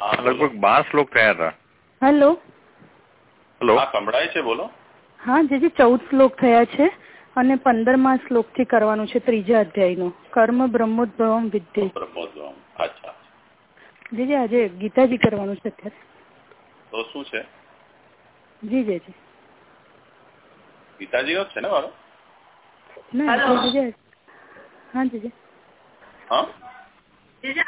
લગભગ બાર શ્લોક થયા હતા. હેલો? હેલો? હા સંભળાય છે બોલો. હા જે જે ચૌદ શ્લોક થયા છે અને પંદરમા શ્લોકથી કરવાનું છે ત્રીજા અધ્યાયનો. કર્મ બ્રહ્મોદ્ભવમ વિદ્ય. બ્રહ્મોદ્ગમ અચ્છા. જે જે આજે ગીતાજી કરવાનું છે અત્યારે. તો શું છે? જી જી જી. ગીતાજીનો જ છે ને મારો? ના હા જી જી. હા? એટલે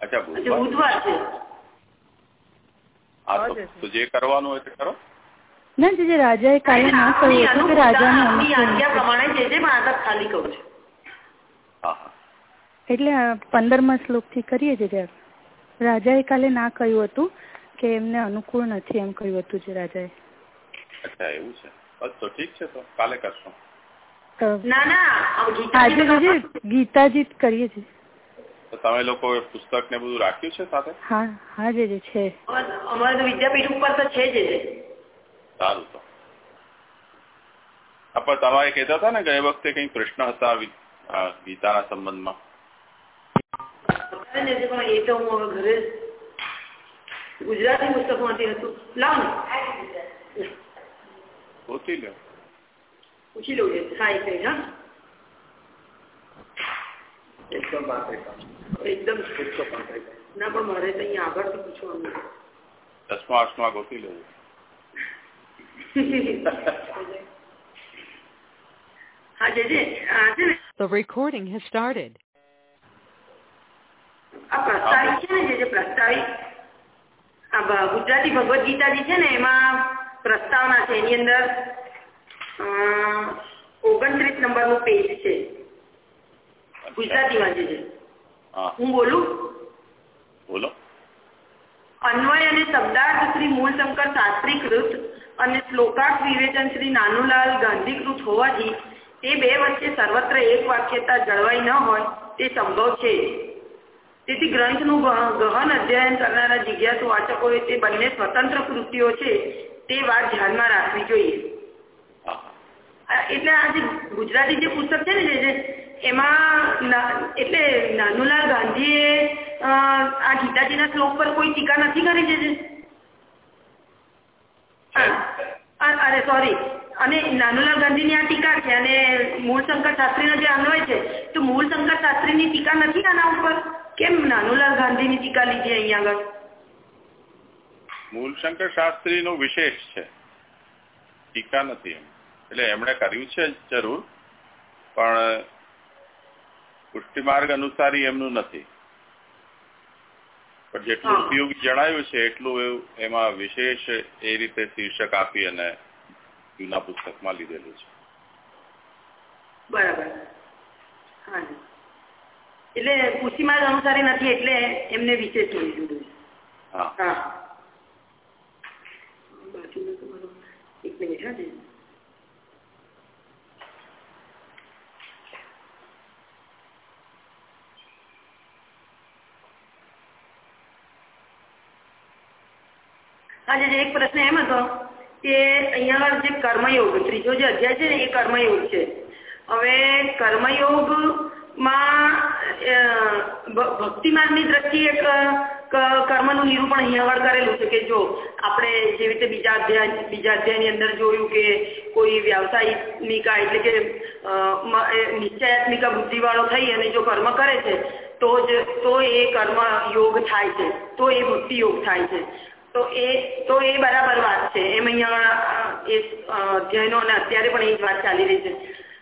અચ્છા બુધવાર છે. હા તો તો જે કરવાનું હોય તે કરો. ના જે જે રાજાએ કાલે ના કહ્યું હતું કે રાજાને આજ્ઞા. પ્રમાણે જે પણ આગળ ખાલી કહું છું. એટલે પંદરમા શ્લોકથી કરીએ છે રાજાએ કાલે ના કહ્યું હતું કે એમને અનુકૂળ નથી એમ કહ્યું હતું જે રાજાએ. અચ્છા એવું છે. બસ તો ઠીક છે તો. કાલે કરશું. આજે ગીતાજી કરીએ છીએ. તમે લોકો પુસ્તક ને બધું રાખ્યું છે સાથે? હા હા જે છે. અમારે તો વિદ્યાપીઠ ઉપર તો છે જે સારું તો. પણ તમારે કહેતા હતા ને ગયે વખતે કઈ પ્રશ્ન હતા આ ગીતાના સંબંધમાં? એ તો હું ઘરે ગુજરાતી પુસ્તકમાંથી હતું. લાવ ગોતી લો પૂછી લઉં છે હા એક મિનિટ હા એકદમ ના પણ મારે તો અહીંયા આગળથી પૂછવાનું દસમા આઠમા ગોતી લેવું હા જે જે આ છે ને The recording has started. આ પ્રસ્તાવિક છે ને જે જે પ્રસ્તાવિક આ ભ- ગુજરાતી ભગવદ્ ગીતાજી છે ને એમાં પ્રસ્તાવના છે એની અંદર ઓગણત્રીસ નંબરનું પેજ છે. ગુજરાતીમાં જે હું. બોલું? બોલો. અન્વય અને શબ્દાર્થ શ્રી મૂળશંકર શાસ્ત્રીકૃત અને શ્લોકાર્થ વિવેચન શ્રી નાનુલાલ ગાંધીકૃત હોવાથી તે બે વચ્ચે સર્વત્ર એક વાક્યતા જળવાઈ ન હોય તે સંભવ છે. તેથી ગ્રંથનું ગહ- ગહન અધ્યયન કરનારા જિજ્ઞાસુ વાચકોએ તે બંને સ્વતંત્ર કૃતિઓ છે તે વાત ધ્યાનમાં રાખવી જોઈએ. એટલે આ જે ગુજરાતી જે પુસ્તક છે ને જે એમાં એટલે નાનુલાલ ગાંધીએ આ ગીતાજીના શ્લોક પર કોઈ ટીકા નથી કરી છે જે? અરે સોરી અને નાનુલાલ ગાંધીની આ ટીકા છે અને મૂળશંકર શાસ્ત્રીનો જે અન્વય છે તો મૂળશંકર શાસ્ત્રીની ટીકા નથી આના ઉપર? કેમ નાનુલાલ ગાંધીની ટીકા લીધી અહીંયા આગળ? મૂળશંકર શાસ્ત્રી નું વિશેષ છે. ટીકા નથી એમ. એટલે એમણે કર્યું છે જરૂર પણ પુષ્ટિ માર્ગ અનુસારી એમનું નથી. પણ જેટલું. ઉપયોગી જણાયું છે એટલું એમાં વિશેષ એ રીતે શીર્ષક આપી અને જૂના પુસ્તકમાં લીધેલું છે. બરાબર. એટલે પુષ્ટિમાર્ગ અનુસારી નથી એટલે એમને વિશેષ દીધું હા. બાકી એક મિનિટ હા આજે એક પ્રશ્ન એમ હતો કે અહીંયા જે કર્મયોગ, ત્રીજો જે અધ્યાય છે ને, એ કર્મયોગ છે. હવે કર્મયોગમાં ભક્તિ માર્ગની દ્રષ્ટિએ કર્મનું નિરૂપણ અહીંયા કરેલું છે કે જો આપણે જેવી રીતે બીજા અધ્યાય, બીજા અધ્યાયની અંદર જોયું કે કોઈ વ્યવસાયિકનિકા એટલે કે નિશ્ચયાત્મિકા બુદ્ધિવાળો થઈ અને જો કર્મ કરે છે, તો જ, તો એ કર્મ યોગ થાય છે, તો એ ભક્તિ યોગ થાય છે. તો એ તો એ બરાબર વાત છે. એમ અહીંયા એ અધ્યયનો અને અત્યારે પણ એ જ વાત ચાલી રહી છે.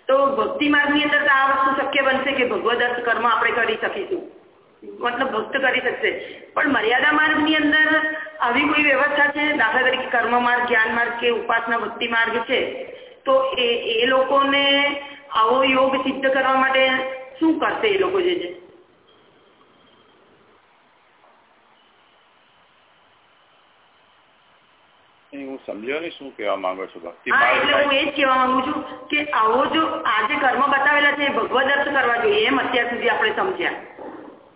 તો ભક્તિ માર્ગની અંદર તો આ વસ્તુ શક્ય બનશે કે ભગવદ અર્થ કર્મ આપણે કરી શકીશું? મતલબ ભક્ત કરી શકશે. પણ મર્યાદા માર્ગની અંદર આવી કોઈ વ્યવસ્થા છે? દાખલા તરીકે કર્મ માર્ગ, જ્ઞાન માર્ગ કે ઉપાસના ભક્તિ માર્ગ છે? તો એ એ લોકોને આવો યોગ સિદ્ધ કરવા માટે શું કરશે એ લોકો જે છે? એ ને શું કહેવા માંગો છો ભક્તિ એટલે હું એ જ કહેવા માંગુ છું કે આવો જો આ જે કર્મ બતાવેલા છે એ ભગવદ અર્થ કરવા જોઈએ એમ અત્યાર સુધી આપણે સમજ્યા.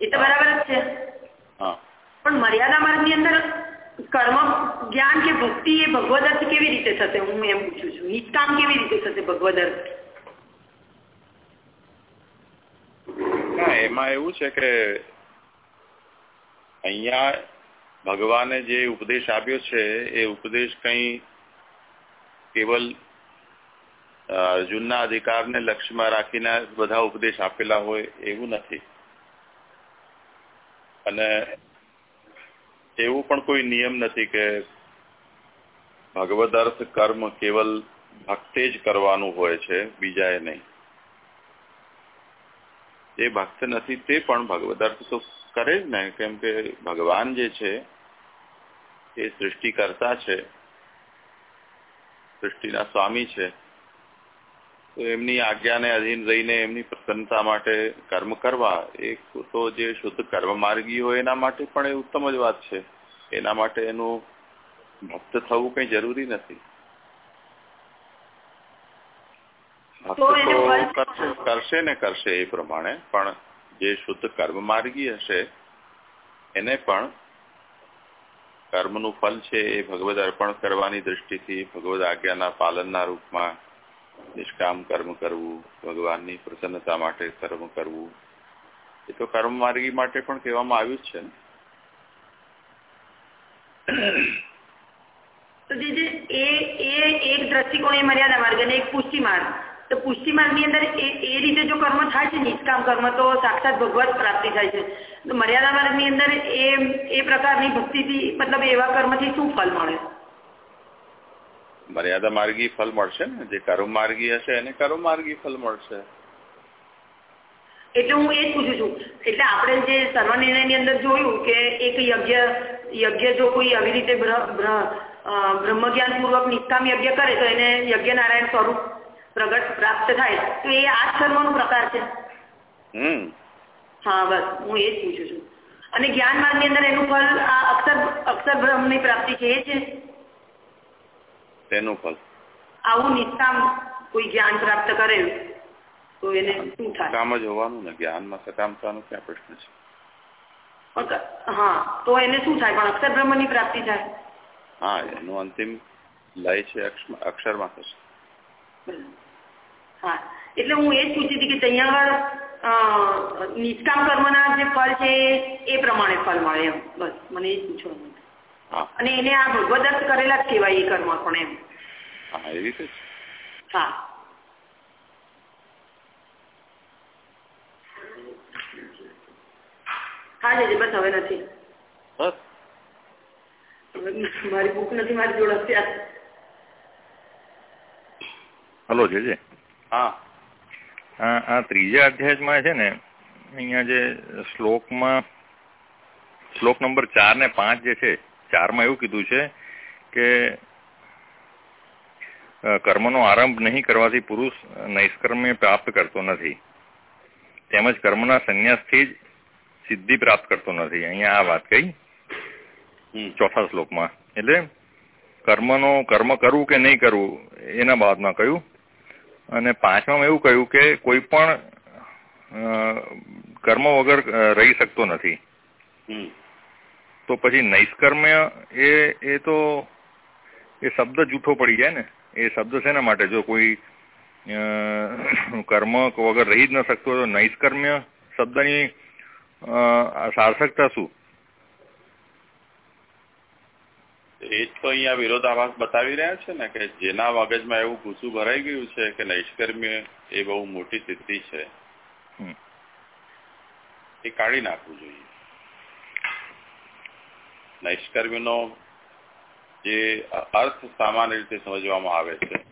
એ તો બરાબર જ છે. હા. પણ મર્યાદા માર્ગની અંદર કર્મ જ્ઞાન કે ભક્તિ એ ભગવદ અર્થ કેવી રીતે થશે હું એમ પૂછું છું. નિષ્કામ કેવી રીતે થશે ભગવદ અર્થ? ના એમાં એવું છે કે અહીંયા ભગવાને જે ઉપદેશ આપ્યો છે, એ ઉપદેશ કઈ કેવલ અર્જુનના અધિકારને લક્ષ્યમાં રાખીને બધા ઉપદેશ આપેલા હોય એવું નથી. અને એવું પણ કોઈ નિયમ નથી કે ભગવદ અર્થ કર્મ કેવલ ભક્તે જ કરવાનું હોય છે, બીજાએ નહીં. જે ભક્ત નથી તે પણ ભગવદ અર્થ તો કરે જ ને કેમ કે ભગવાન જે છે એ સૃષ્ટિકર્તા છે સૃષ્ટિના સ્વામી છે તો એમની આજ્ઞાને અધીન રહીને એમની પ્રસન્નતા માટે કર્મ કરવા એ તો જે શુદ્ધ કર્મ માર્ગી હોય એના માટે પણ એ ઉત્તમ જ વાત છે. એના માટે એનું ભક્ત થવું કઈ જરૂરી નથી. કરશે ને કરશે એ પ્રમાણે પણ જે શુદ્ધ કર્મ માર્ગી હશે, એને પણ કર્મનું ફલ છે એ ભગવદ અર્પણ કરવાની દ્રષ્ટિથી, ભગવદ આજ્ઞાના પાલનના રૂપમાં નિષ્કામ કર્મ કરવું, ભગવાનની પ્રસન્નતા માટે કર્મ કરવું, એ તો કર્મ માર્ગી માટે પણ કહેવામાં આવ્યું જ છે ને. એક દ્રષ્ટિકોણ એ મર્યાદા માર્ગ અને એક પુષ્ટિ માર્ગ. તો પુષ્ટિ માર્ગની અંદર એ એ રીતે જો કર્મ થાય છે નિષ્કામ કર્મ તો સાક્ષાત ભગવત પ્રાપ્તિ થાય છે. તો મર્યાદા માર્ગની અંદર એ એ પ્રકારની ભક્તિથી મતલબ એવા કર્મથી શું ફળ મળે? મર્યાદા માર્ગી ફળ મળશે ને? જે કર્મ માર્ગી હશે એને કર્મ માર્ગી ફળ મળશે. એટલે હું એ જ પૂછું છું. એટલે આપણે જે સર્વનિર્ણયની અંદર જોયું કે એક યજ્ઞ યજ્ઞ જો કોઈ આવી રીતે બ્રહ્મજ્ઞાન પૂર્વક નિષ્કામ યજ્ઞ કરે તો એને યજ્ઞ નારાયણ સ્વરૂપ પ્રગટ પ્રાપ્ત થાય તો એ આ કર્મનો પ્રકાર છે. હમ. હા બસ હું એ જ પૂછું છું. અને જ્ઞાન માર્ગની અંદર એનું ફળ આ અક્ષર અક્ષર બ્રહ્મની પ્રાપ્તિ છે એ છે? તેનું ફળ. આવું નિષ્કામ કોઈ જ્ઞાન પ્રાપ્ત કરે તો એને શું થાય? કામ જ હોવાનું ને જ્ઞાનમાં સકામતાનો ક્યાં પ્રશ્ન છે? હા તો એને શું થાય? પણ અક્ષર બ્રહ્મની પ્રાપ્તિ થાય. હા એનું અંતિમ લય છે અક્ષર અક્ષરમાં થશે. હા. એટલે હું એ જ પૂછી હતી કે ત્યાં આગળ નિષ્કામ કર્મના જે ફળ છે એ પ્રમાણે ફળ મળે એમ. બસ મને એ જ પૂછવાનું અને એને આ ભગવદત્ત કરેલા જ કહેવાય એ કર્મ પણ એમ. હા રીતે હા. હા જીજી બસ હવે નથી. મારી બુક નથી મારી જોડે હલો જે જે હા. આ આ ત્રીજા અધ્યાયમાં છે ને અહીંયા જે શ્લોકમાં શ્લોક નંબર ચાર ને પાંચ જે છે ચારમાં એવું કીધું છે કે કર્મનો આરંભ નહીં કરવાથી પુરુષ નૈષ્કર્મ્ય પ્રાપ્ત કરતો નથી. તેમજ કર્મના સંન્યાસથી જ સિદ્ધિ પ્રાપ્ત કરતો નથી. અહીંયા આ વાત કહી ચોથા શ્લોકમાં. એટલે કર્મનો કર્મ કરવું કે નહીં કરવું એના બાબતમાં કહ્યું અને પાંચમામાં એવું કહ્યું કે કોઈ પણ કર્મ વગર રહી શકતો નથી. તો પછી નૈષ્કર્મ્ય એ એ તો એ શબ્દ જૂઠો પડી જાય ને. એ શબ્દ શેના માટે? જો કોઈ કર્મ વગર રહી જ ન શકતો તો નૈષ્કર્મ્ય શબ્દની સાર્થકતા શું? એ તો અહીંયા વિરોધાભાસ બતાવી રહ્યા છે ને કે જેના મગજમાં એવું ભૂસું ભરાઈ ગયું છે કે નૈષ્કર્મ્ય એ બહુ મોટી સિદ્ધિ છે. એ કાઢી નાખવું જોઈએ. નૈષ્કર્મ્યનો જે અર્થ સામાન્ય રીતે સમજવામાં આવે છે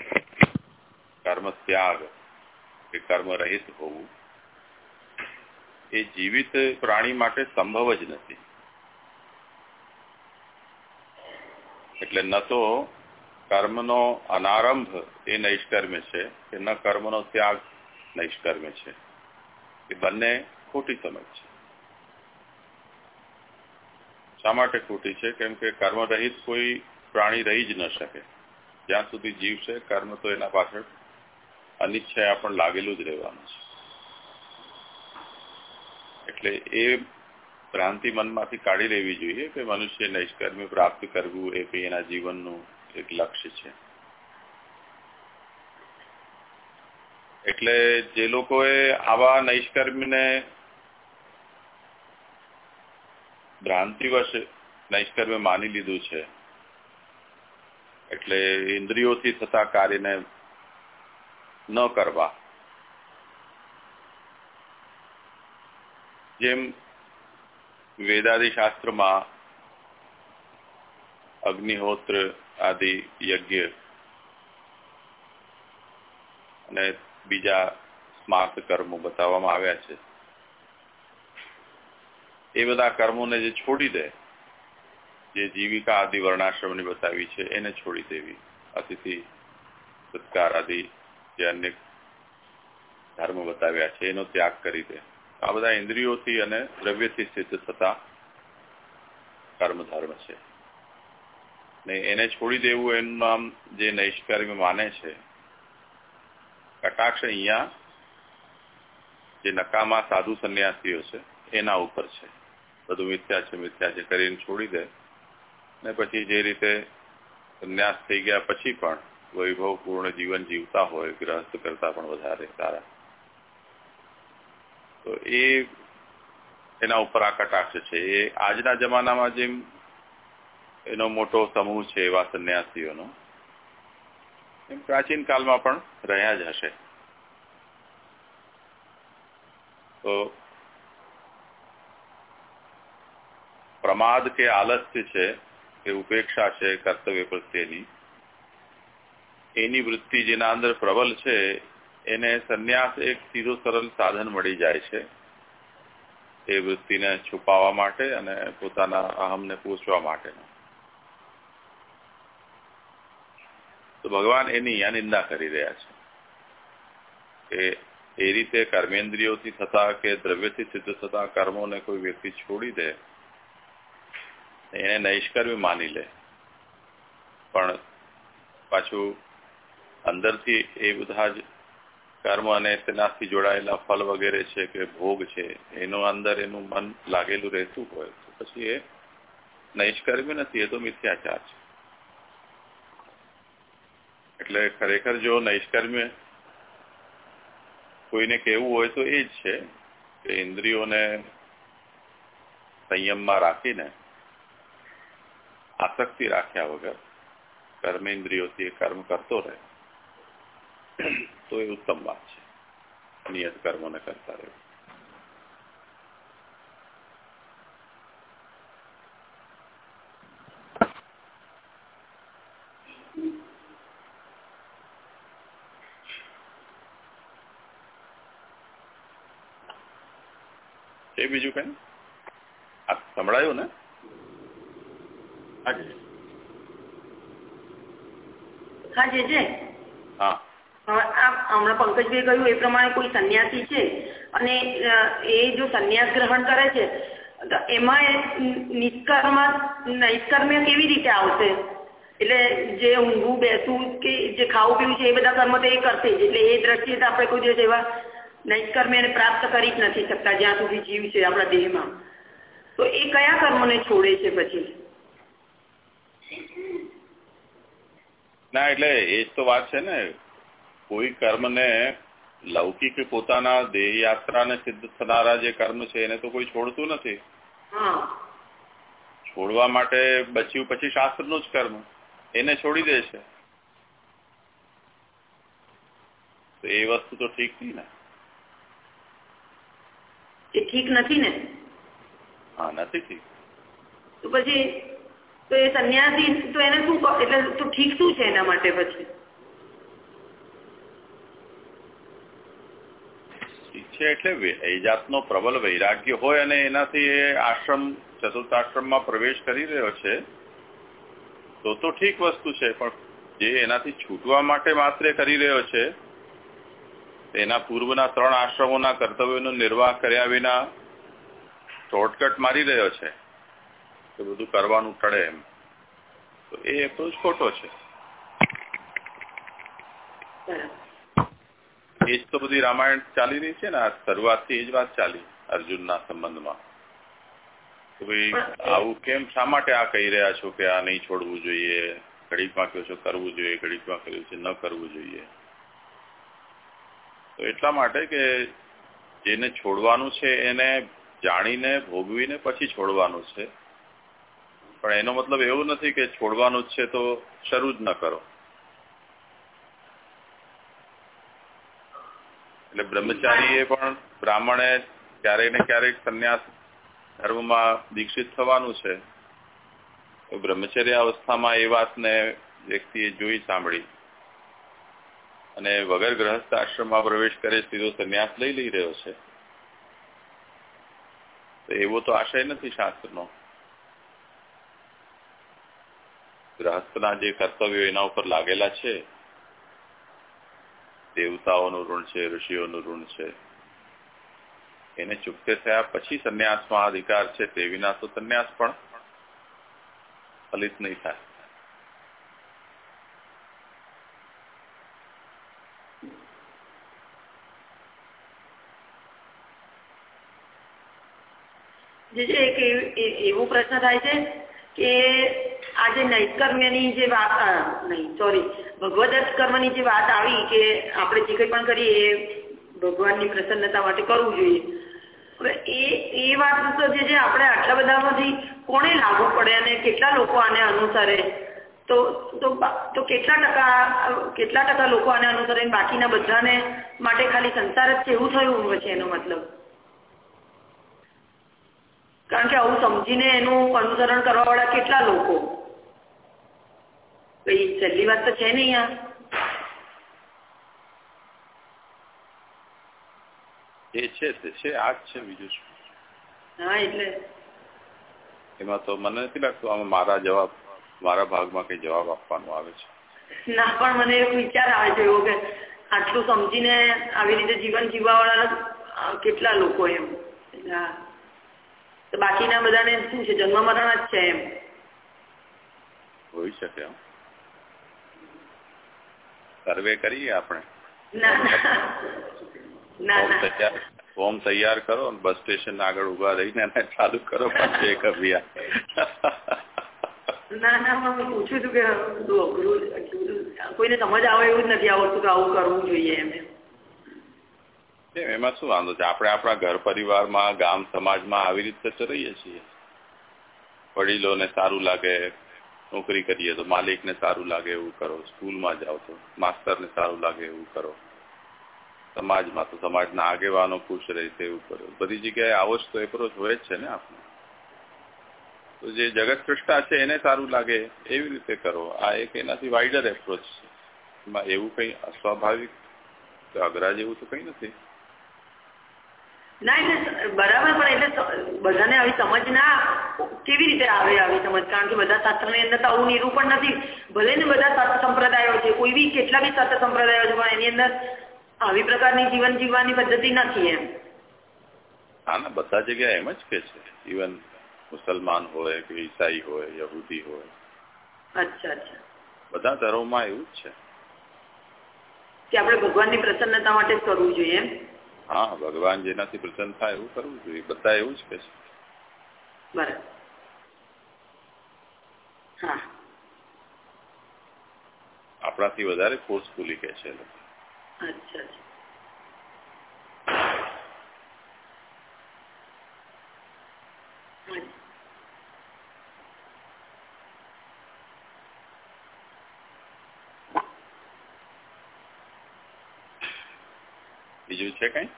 કર્મ ત્યાગ કે કર્મ રહિત હોવું એ જીવિત પ્રાણી માટે સંભવ જ નથી. એટલે ન તો કર્મનો અનારંભ એ નૈષ્કર્મ્ય છે કે ન કર્મનો ત્યાગ નૈષ્કર્મ્ય છે. એ બંને ખોટી સમજ છે. શા માટે ખોટી છે? કેમ કે કર્મ રહિત કોઈ પ્રાણી રહી જ ન શકે. જ્યાં સુધી જીવ છે, કર્મ તો એના પાછળ અનિચ્છા પણ લાગેલું જ રહેવાનું છે. એટલે એ ભ્રાંતિ મનમાંથી કાઢી લેવી જોઈએ કે મનુષ્ય નૈષ્કર્મ્ય પ્રાપ્ત કરવું એ કંઈ એના જીવનનું એક લક્ષ્ય છે. એટલે જે લોકોએ આવા નૈષ્કર્મીને ભ્રાંતિવશ નૈષ્કર્મ્ય માની લીધું છે, એટલે ઇન્દ્રિયોથી થતા કાર્યને ન કરવા. જેમ વેદાદિ શાસ્ત્રમાં અગ્નિહોત્ર આદિ યજ્ઞ અને બીજા સ્માર્ત કર્મો બતાવવામાં આવ્યા છે. એ બધા કર્મોને જે છોડી દે, જે જીવિકા આદિ વર્ણાશ્રમની બતાવી છે, એને છોડી દેવી. અતિથિ, સત્કાર આદિ જે અન્ય ધર્મ બતાવ્યા છે, એનો ત્યાગ કરી દે. આ બધા ઇન્દ્રિયોથી અને દ્રવ્યથી સિદ્ધ થતા કર્મધર્મ છે. ને એને છોડી દેવું એનું નામ જે નૈષ્કર્મ માને છે, કટાક્ષ અહીંયા જે નકામા સાધુ સંન્યાસીઓ છે, એના ઉપર છે. બધું મિથ્યા છે મિથ્યા છે, કરીને છોડી દે. ને પછી જે રીતે સંન્યાસ થઈ ગયા પછી પણ વૈભવપૂર્ણ જીવન જીવતા હોય, ગ્રહસ્થ કરતા પણ વધારે સારા. તો એના ઉપર આ કટાક્ષ છે. એ આજના જમાનામાં જેમ એનો મોટો સમૂહ છે એવા સંન્યાસીઓનો, એમ પ્રાચીન કાળમાં પણ રહ્યા જ હશે. તો પ્રમાદ કે આલસ્ય છે, કે ઉપેક્ષા છે, કર્તવ્ય પ્રત્યેની, એની વૃત્તિ જેના અંદર પ્રબલ છે એને સંન્યાસ એક સીધો સરળ સાધન મળી જાય છે એ વૃત્તિને છુપાવવા માટે અને પોતાના અહમને પૂછવા માટેનો તો ભગવાન એની અહીંયા નિંદા કરી રહ્યા છે કે એ રીતે કર્મેન્દ્રિયોથી થતા કે દ્રવ્યથી સિદ્ધ થતા કર્મોને કોઈ વ્યક્તિ છોડી દે, એને નૈષ્કર્મી માની લે. પણ પાછું અંદરથી એ બધા જ કર્મ અને તેનાથી જોડાયેલા ફલ વગેરે છે કે ભોગ છે, એનો અંદર એનું મન લાગેલું રહેતું હોય તો પછી એ નૈષ્કર્મ્ય નથી, એ તો મિથ્યાચાર છે. એટલે ખરેખર જો નૈષ્કર્મ્ય કોઈને કહેવું હોય તો એ જ છે કે ઇન્દ્રિયોને સંયમમાં રાખીને આસક્તિ રાખ્યા વગર કર્મેન્દ્રિયોથી કર્મ કરતો રહે. તો એ ઉત્તમ વાત છે. નિયત કર્મોને કરતા રહેવું. એ બીજું કઈ? આ સંભળાયું ને? હાજી હાજી હા. હમણાં પંકજભાઈ કહ્યું એ પ્રમાણે કોઈ સંન્યાસી છે. અને એ જો સંન્યાસ ગ્રહણ કરે છે એમાં નિષ્કર્મ નૈષ્કર્મ્ય કેવી રીતે આવશે? એટલે જે ઊંઘવું બેસવું કે જે ખાવું, પીવું એ એ કરશે એટલે એ દ્રષ્ટિએ તો આપણે કોઈ દિવસ એવા નૈષ્કર્મ્યને પ્રાપ્ત કરી જ નથી શકતા, જ્યાં સુધી જીવ છે આપણા દેહમાં. તો એ કયા કર્મોને છોડે છે પછી? એ તો વાત છે ને. કોઈ કર્મને લૌકિક પોતાના દેહ યાત્રાને સિદ્ધ થનારા જે કર્મ છે એને તો કોઈ છોડતું નથી. છોડવા માટે બચ્યું પછી શાસ્ત્રનું જ કર્મ એને છોડી દે છે. તો એ વસ્તુ તો ઠીક નહીં ને? એ ઠીક નથી ને? હા નથી ઠીક. તો પછી તો એ સંન્યાસી તો એને શું એટલે તો ઠીક શું છે એના માટે પછી ઠીક છે એટલે એ જાતનો પ્રબલ વૈરાગ્ય હોય અને એનાથી એ આશ્રમ, ચતુર્થાશ્રમમાં પ્રવેશ કરી રહ્યો છે, તો તો ઠીક વસ્તુ છે, પણ જે એનાથી છૂટવા માટે માત્ર કરી રહ્યો છે, એના પૂર્વના ત્રણ આશ્રમોના કર્તવ્યોનો નિર્વાહ કર્યા વિના શોર્ટકટ મારી રહ્યો છે તો બધું કરવાનું ટળે એમ. તો એ એપ્રોચ ખોટો છે. એ જ તો બધી રામાયણ ચાલી રહી છે ને આ શરૂઆતથી એ જ વાત ચાલી અર્જુનના સંબંધમાં. કે ભાઈ આવું કેમ શા માટે આ કહી રહ્યા છો કે આ નહીં છોડવું જોઈએ? ઘડીકમાં કહો છો કરવું જોઈએ ઘડીકમાં કહ્યું છે ન કરવું જોઈએ. તો એટલા માટે કે જેને છોડવાનું છે એને જાણીને ભોગવીને પછી છોડવાનું છે. પણ એનો મતલબ એવું નથી કે છોડવાનું જ છે તો શરૂ જ ન કરો. એટલે બ્રહ્મચારી એ પણ બ્રાહ્મણે ક્યારેક ને ક્યારેક સંન્યાસ ધર્મમાં દીક્ષિત થવાનું છે. બ્રહ્મચર્ય અવસ્થામાં એ વાતને વ્યક્તિએ જોઈ સાંભળી. અને વગર ગ્રહસ્થ આશ્રમમાં પ્રવેશ કરે સીધો સંન્યાસ લઈ લઈ રહ્યો છે. એવો તો આશય નથી શાસ્ત્રનો. ગ્રહસ્થના જે કર્તવ્યો એના ઉપર લાગેલા છે. દેવતાઓનું ઋણ છે, ઋષિઓનું ઋણ છે. એને ચૂકતે થયા પછી સંન્યાસમાં અધિકાર છે, તે વિના તો સંન્યાસ પણ ફલિત નહીં થાય. એવો પ્રશ્ન થાય છે કે આ જે નૈષ્કર્મ્યની જે વાત નહીં સોરી ભગવત કર્મની જે વાત આવી કે આપણે જે કંઈ પણ કરીએ એ ભગવાનની પ્રસન્નતા માટે કરવું જોઈએ. એ એ વાત તો જે આપણે આટલા બધામાંથી કોને લાગુ પડે અને કેટલા લોકો આને અનુસરે? તો તો કેટલા ટકા કેટલા ટકા લોકો આને અનુસરે? બાકીના બધાને માટે ખાલી સંસાર જ છે એવું થયું છે એનો મતલબ? કારણ કે આવું સમજીને એનું અનુસરણ કરવાવાળા કેટલા લોકો? કઈ સહેલી વાત તો છે નહીં આ એ છે તે છે આ છે બીજું શું? હા એટલે. એમાં તો મને નથી લાગતું આમાં મારા જવાબ મારા ભાગમાં કઈ જવાબ આપવાનો આવે છે. ના પણ મને એક વિચાર આવે છે એવો કે આટલું સમજીને આવી રીતે જીવન જીવવાવાળા કેટલા લોકો એમ. હા તો બાકીના બધાને શું છે જન્મ મરણ જ છે એમ. હોઈ શકે એમ. સર્વે કરીએ આપણે? ફોર્મ તૈયાર કરો બસ સ્ટેશન આગળ ઊભા રહીને એને ચાલુ કરો પછી એક કોઈને સમજ આવે એવું જ નથી કે આવું કરવું જોઈએ એમ. એમાં શું વાંધો છે? આપણે આપણા ઘર પરિવારમાં ગામ સમાજમાં આવી રીતે રહીએ છીએ. વડીલોને સારું લાગે નોકરી કરીએ તો માલિકને સારું લાગે એવું કરો, સ્કૂલમાં જાઓ તો માસ્તરને સારું લાગે એવું કરો. સમાજમાં તો સમાજના આગેવાનો ખુશ રહે એવું કરો. બધી જગ્યાએ આવો જ તો એપ્રોચ હોય જ છે ને આપણે. તો જે જગત સૃષ્ટા છે એને સારું લાગે એવી રીતે કરો. આ એક એનાથી વાઇડર એપ્રોચ છે. એમાં એવું કંઈ અસ્વાભાવિક અઘરા જેવું તો કંઈ નથી. ના એટલે બરાબર પણ એટલે બધાને આવી સમજ ના કેવી રીતે આવે આવી સમજ? કારણ કે બધા શાસ્ત્રની અંદર તો આવું નિરૂપણ નથી. ભલે ને બધા શાસ્ત્ર સંપ્રદાયો છે કોઈ બી કેટલા બી શાસ્ત્ર સંપ્રદાયો છે પણ એની અંદર આવી પ્રકારની જીવન જીવવાની પદ્ધતિ નથી એમ. હા ના બધા જગ્યાએ એમ જ કે છે. ઇવન મુસલમાન હોય કે ઈસાઈ હોય યહૂદી હોય. અચ્છા અચ્છા. બધા ધર્મમાં એવું જ છે. કે આપણે ભગવાનની પ્રસન્નતા માટે જ કરવું જોઈએ એમ? હા ભગવાન જેનાથી પ્રસન્ન થાય એવું કરવું જોઈએ બધા એવું જ કે છે બરાબર હા આપણાથી વધારે ફોર્સફુલી કે છે લોકો અચ્છા અચ્છા. બીજું છે કઈ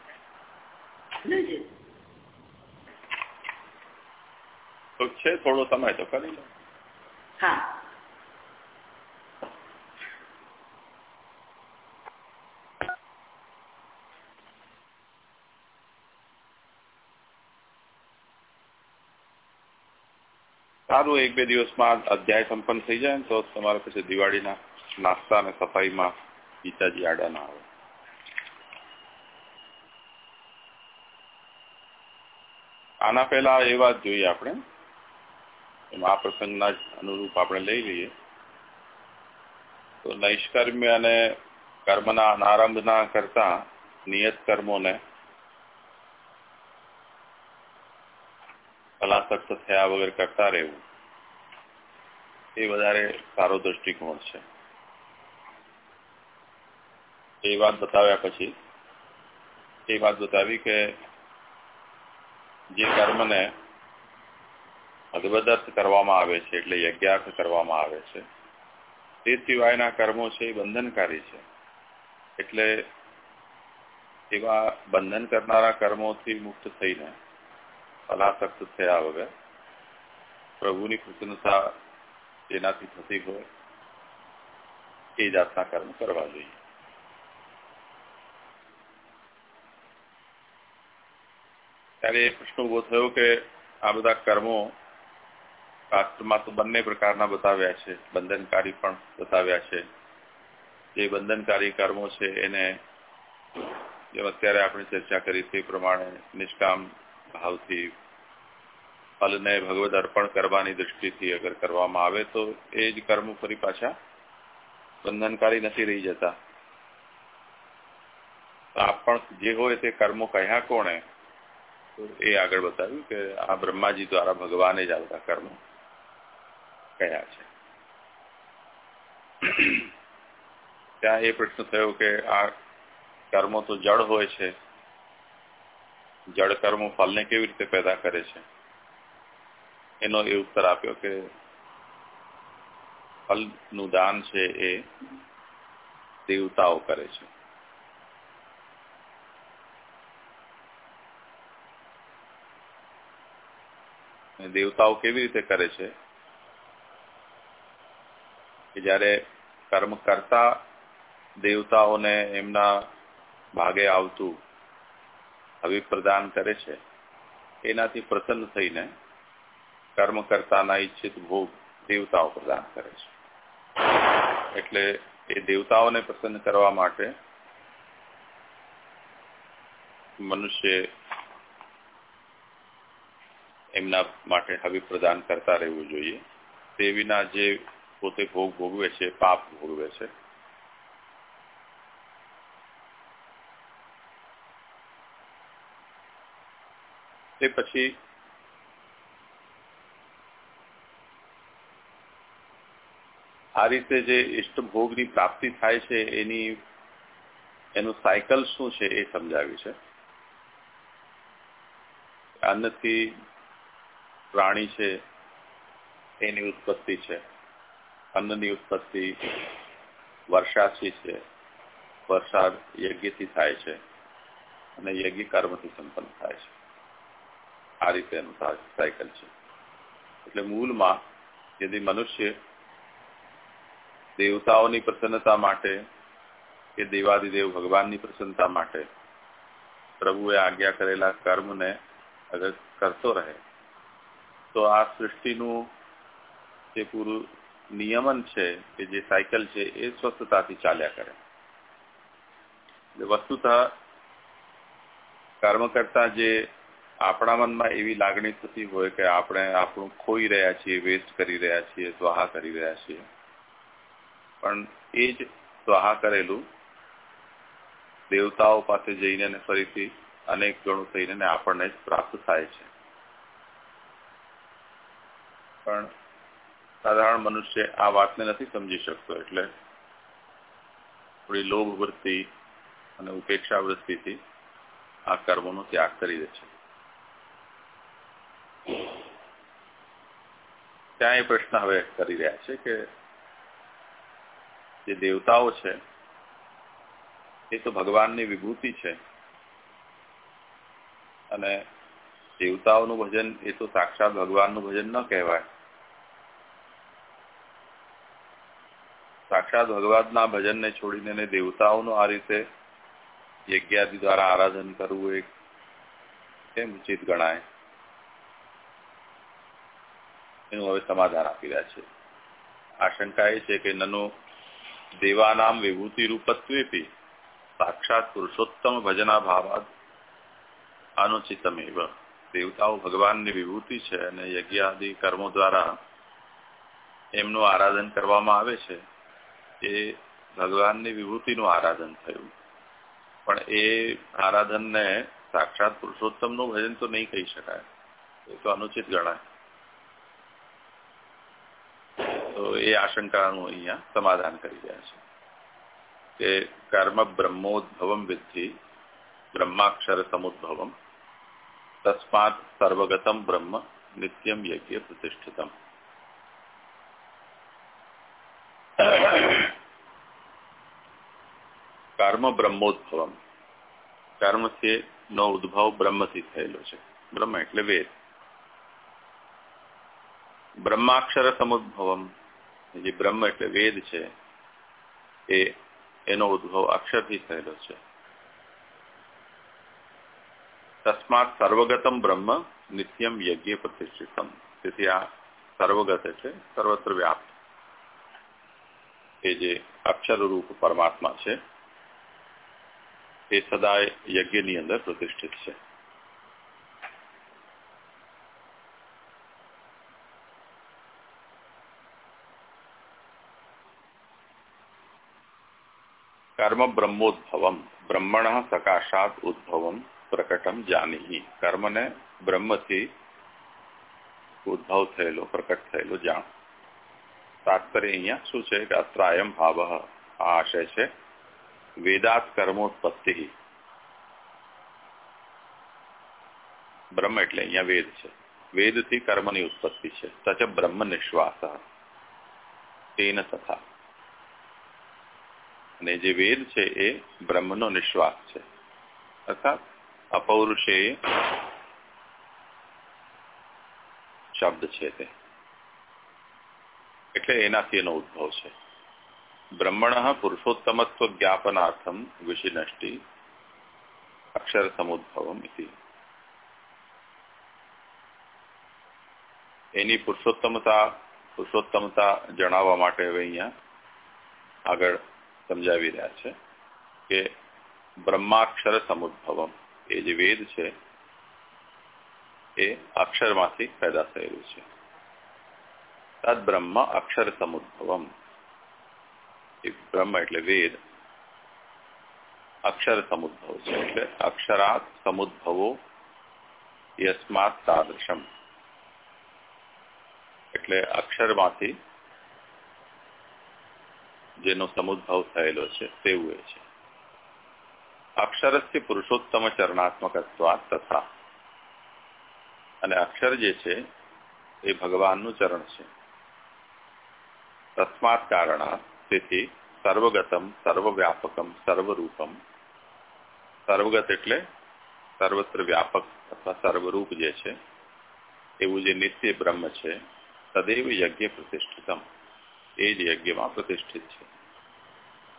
નથી તો છે થોડો સમય તો કરી લો. હા. સારું એક બે દિવસમાં અધ્યાય સંપન્ન થઈ જાય ને તો તમારે પછી દિવાળીના નાસ્તા અને સફાઈમાં ગીતાજી આડા ના આવે. આના પહેલા એ વાત જોઈએ આપણે. આ પ્રસંગના અનુરૂપ આપણે લઈ લઈએ. તો નૈષ્કર્મ્ય અને કર્મના અનારંભના કરતા નિયત કર્મોને કલાસક્ત થયા વગર કરતા રહેવું. એ વધારે સારો દ્રષ્ટિકોણ છે. એ વાત બતાવ્યા પછી, એ વાત બતાવી કે જે કર્મને ભગવદર્થ કરવામાં આવે છે એટલે યજ્ઞાર્થ કરવામાં આવે છે. તે સિવાયના કર્મો છે એ બંધનકારી છે. એટલે એવા બંધન કરનારા કર્મોથી મુક્ત થઈને ફલાસક્ત થયા વગર પ્રભુની પ્રસન્નતા જેનાથી થતી હોય એ જાતના કર્મ કરવા જોઈએ. ત્યારે પ્રશ્ન ઊભો થયો કે આ બધા કર્મો શાસ્ત્રમાં તો બંને પ્રકારના બતાવ્યા છે. બંધનકારી પણ બતાવ્યા છે. જે બંધનકારી કર્મો છે એને જેમ અત્યારે આપણે ચર્ચા કરી તે પ્રમાણે નિષ્કામ ભાવથી ફલને ભગવદ અર્પણ કરવાની દ્રષ્ટિથી અગર કરવામાં આવે તો એ જ કર્મ ફરી પાછા બંધનકારી નથી રહી જતા. આપ પણ જે હોય તે કર્મો કહ્યા કોણે એ આગળ બતાવ્યું કે આ બ્રહ્માજી દ્વારા ભગવાને જ આવતા કર્મો. કયા છે. ત્યાં એ પ્રશ્ન થયો કે આ કર્મો તો જળ હોય છે. જળ કર્મો ફલને કેવી રીતે પેદા કરે છે? એનો એ ઉત્તર આપ્યો કે ફલનું દાન છે એ દેવતાઓ કરે છે. દેવતાઓ કેવી રીતે કરે છે? કે જ્યારે કર્મ કરતા દેવતાઓને એમના ભાગે આવતું અભિપ્રદાન કરે છે, એનાથી પ્રસન્ન થઈને કર્મ કરતાના ઈચ્છિત ભોગ દેવતાઓ પ્રદાન કરે છે. એટલે એ દેવતાઓને પ્રસન્ન કરવા માટે મનુષ્ય એમના માટે અભિપ્રદાન કરતા રહેવું જોઈએ. તે વિના જે પોતે ભોગ ભોગવે છે, પાપ ભોગવે છે. તે પછી આ રીતે જે ઇષ્ટભોગની પ્રાપ્તિ થાય છે, એની, એનું સાયકલ શું છે એ સમજાવ્યું છે. અન્નથી પ્રાણી છે, એની ઉત્પત્તિ છે. અન્નની ઉત્પત્તિ વર્ષાથી છે. વરસાદ યજ્ઞથી થાય છે અને યજ્ઞ કર્મથી સંપન્ન થાય છે. આ રીતે સાયકલ છે. એટલે મૂળમાં યદિ મનુષ્ય દેવતાઓની પ્રસન્નતા માટે કે દેવાદિદેવ ભગવાનની પ્રસન્નતા માટે પ્રભુએ આજ્ઞા કરેલા કર્મને અગર કરતો રહે, તો આ સૃષ્ટિનું જે પૂરું નિયમન છે કે જે સાયકલ છે એ સ્વસ્થતાથી ચાલ્યા કરે. વસ્તુતઃ કર્મ કરતા જે આપણા મનમાં એવી લાગણી થતી હોય કે આપણે આપણું ખોઈ રહ્યા છીએ વેસ્ટ કરી રહ્યા છીએ, સ્વાહા કરી રહ્યા છીએ. પણ એ જ સ્વાહા કરેલું દેવતાઓ પાસે જઈને ફરીથી અનેક ગણું થઈને આપણને જ પ્રાપ્ત થાય છે. પણ સાધારણ મનુષ્ય આ વાતને નથી સમજી શકતો એટલે થોડી લોભ વૃત્તિ અને ઉપેક્ષા વૃત્તિથી આ કર્મોનો ત્યાગ કરી દે છે. ત્યાં એ પ્રશ્ન હવે કરી રહ્યા છે કે જે દેવતાઓ છે, એ તો ભગવાનની વિભૂતિ છે. અને દેવતાઓનું ભજન એ તો સાક્ષાત ભગવાનનું ભજન ન કહેવાય. સાક્ષાત ભગવાનના ભજનને છોડીને દેવતાઓનું આ રીતે યજ્ઞાદિ દ્વારા આરાધન કરવું એ કેમ ઉચિત ગણાય? એનું હવે સમાધાન આપી રહ્યા છે. આશંકા એ છે કે નનો દેવાનામ વિભૂતિ રૂપત્વેપી સાક્ષાત પુરુષોત્તમ ભજના ભાવાદ અનુચિતમેવ દેવતાઓ ભગવાનની વિભૂતિ છે અને યજ્ઞ આદિ કર્મો દ્વારા એમનું આરાધન કરવામાં આવે છે. એ ભગવાનની વિભૂતિનું આરાધન થયું. પણ એ આરાધનને સાક્ષાત પુરુષોત્તમનું ભજન તો નહીં કહી શકાય. એ તો અનુચિત ગણાય. તો એ આશંકાનું અહીંયા સમાધાન કરી રહ્યા છે. કે કર્મ બ્રહ્મોદ્ભવમ વિદ્ધિ, બ્રહ્માક્ષર સમુદ્ભવમ, તસ્માત સર્વગતમ બ્રહ્મ, નિત્યમ યજ્ઞ પ્રતિષ્ઠિતમ. કર્મ બ્રહ્મોદ્ભવમ. કર્મથી નો ઉદ્ભવ બ્રહ્મથી થયેલો છે. બ્રહ્મ એટલે વેદ. બ્રહ્માક્ષર સમુદ્ભવમ. જે બ્રહ્મ એટલે વેદ છે, એ, એનો ઉદ્ભવ અક્ષરથી થયેલો છે. તસ્માત સર્વગતમ બ્રહ્મ નિત્યમ યજ્ઞ પ્રતિષ્ઠિતમ. તેથી આ સર્વગત એટલે સર્વત્ર વ્યાપ્ત. એ જે અક્ષર રૂપ પરમાત્મા છે એ સદાય યજ્ઞની અંદર પ્રતિષ્ઠિત છે. કર્મ બ્રહ્મોદ્ભવમ, બ્રહ્મણ સકાશાત ઉદ્ભવમ, પ્રકટમ જાની કર્મને બ્રહ્મથી ઉદ્ભવ થયેલો, પ્રકટ થયેલો જાણ. તાત્પર્ય અહીંયા શું છે? કે અત્રાયમ ભાવ આ આશય છે. વેદાત કર્મોત્પત્તિ બ્રહ્મ એટલે અહીંયા વેદ છે. વેદથી કર્મની ઉત્પત્તિ છે. સચ બ્રહ્મ નિશ્વાસ. તેન તથા. અને જે વેદ છે એ બ્રહ્મનો નિશ્વાસ છે. અર્થાત અપૌરુષે શબ્દ છે તે. એટલે એનાથી એનો ઉદ્ભવ છે. બ્રહ્મણ पुरुषोत्तमत्व ज्ञापनार्थम विशिनष्टि अक्षर ઇતિ એની પુરુષોત્તમતા પુરુષોત્તમતા જણાવવા માટે હવે અહીંયા આગળ સમજાવી રહ્યા છે કે બ્રહ્માક્ષર સમુદ્ભવમ એ જે વેદ છે, એ અક્ષરમાંથી પેદા થયેલું છે. તદ અક્ષર સમુદ્ભવમ બ્રહ્મ એટલે વેદ. અક્ષર સમુદ્ભવ છે એટલે અક્ષરાત સમુદ્ભવો યસ્માત તાદૃશમ. એટલે અક્ષરમાંથી જેનો સમુદ્ભવ થયેલો છે તેવું એ છે. અક્ષરસ્ય પુરુષોત્તમ ચરણાત્મકત્વાત તથા. અને અક્ષર જે છે એ ભગવાનનું ચરણ છે. તસ્માત કારણાત તેથી સર્વગતમ સર્વવ્યાપકમ સર્વરૂપમ સર્વગત એટલે સર્વત્ર વ્યાપક અથવા સર્વરૂપ જે છે એવું જે નિત્ય બ્રહ્મ છે તદેવ યજ્ઞ પ્રતિષ્ઠિતમ એ જ યજ્ઞમાં પ્રતિષ્ઠિત છે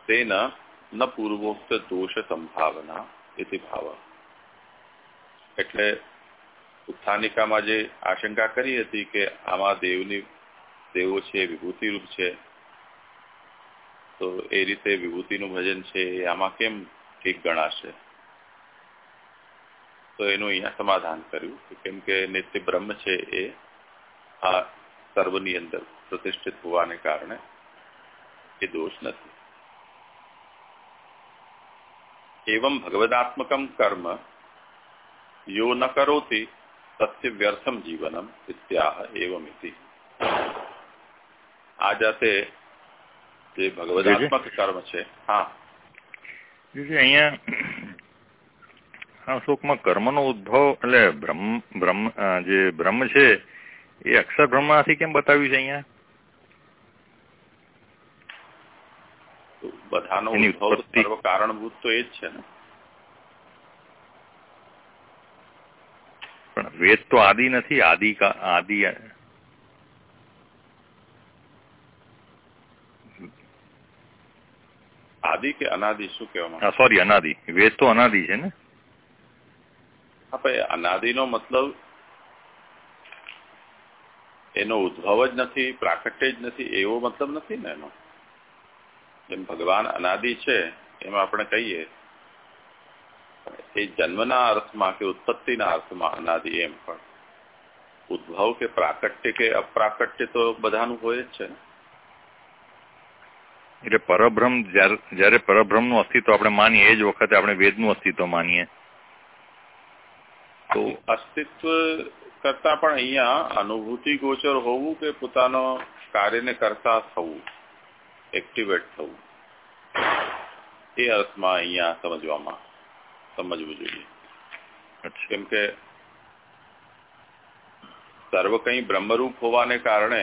તેના ન પૂર્વોક્ત દોષ સંભાવના એથી ભાવ એટલે ઉત્થાનિકામાં જે આશંકા કરી હતી કે આમાં દેવની દેવો છે વિભૂતિરૂપ છે તો એ રીતે વિભૂતિનું ભજન છે આમાં કેમ ઠીક ગણાશે? તો એનું અહીંયા સમાધાન કર્યું કેમ કે નિત્ય બ્રહ્મ છે એ આ સર્વની અંદર પ્રતિષ્ઠિત હોવાને કારણે એ દોષ નથી. એવમ ભગવદાત્મકમ કર્મ, યો ન કરોતી સત્ય વ્યર્થમ જીવનમ ઇત્યાહ એવમ આ જાતે ભગવદાત્મક કર્મ છે. હા. અહીંયા આ શ્લોકમાં કર્મનો ઉદ્ભવ એટલે બ્રહ્મ બ્રહ્મ જે બ્રહ્મ છે એ અક્ષર બ્રહ્મમાંથી કેમ બતાવ્યું છે અહીંયા? બધાનો ઉદ્ભવ સર્વ કારણભૂત તો એ જ છે ને. પણ વેદ તો આદિ નથી આદિ આદિ આદિ કે અનાદિ શું કહેવામાં સોરી અનાદિ. વેદ તો અનાદિ છે ને? હા ભાઈ અનાદિનો મતલબ એનો ઉદ્ભવ જ નથી પ્રાકટ્ય જ નથી એવો મતલબ નથી ને એનો? જેમ ભગવાન અનાદિ છે એમાં આપણે કહીએ. એ જન્મના અર્થમાં કે ઉત્પત્તિના અર્થમાં અનાદિ એમ પણ. ઉદ્ભવ કે પ્રાકટ્ય કે અપ્રાકટ્ય તો બધાનું હોય જ છે એટલે પરબ્રહ્મ જયારે પરબ્રહ્મનું અસ્તિત્વ આપણે માનીએ એ જ વખતે આપણે વેદનું અસ્તિત્વ માનીએ. તો અસ્તિત્વ કરતા પણ અહીંયા અનુભૂતિ ગોચર હોવું કે પોતાનો કાર્યને કરતા થવું એક્ટિવેટ થવું એ અર્થમાં અહીંયા સમજવામાં સમજવું જોઈએ. કેમ કે સર્વ કંઈ બ્રહ્મરૂપ હોવાને કારણે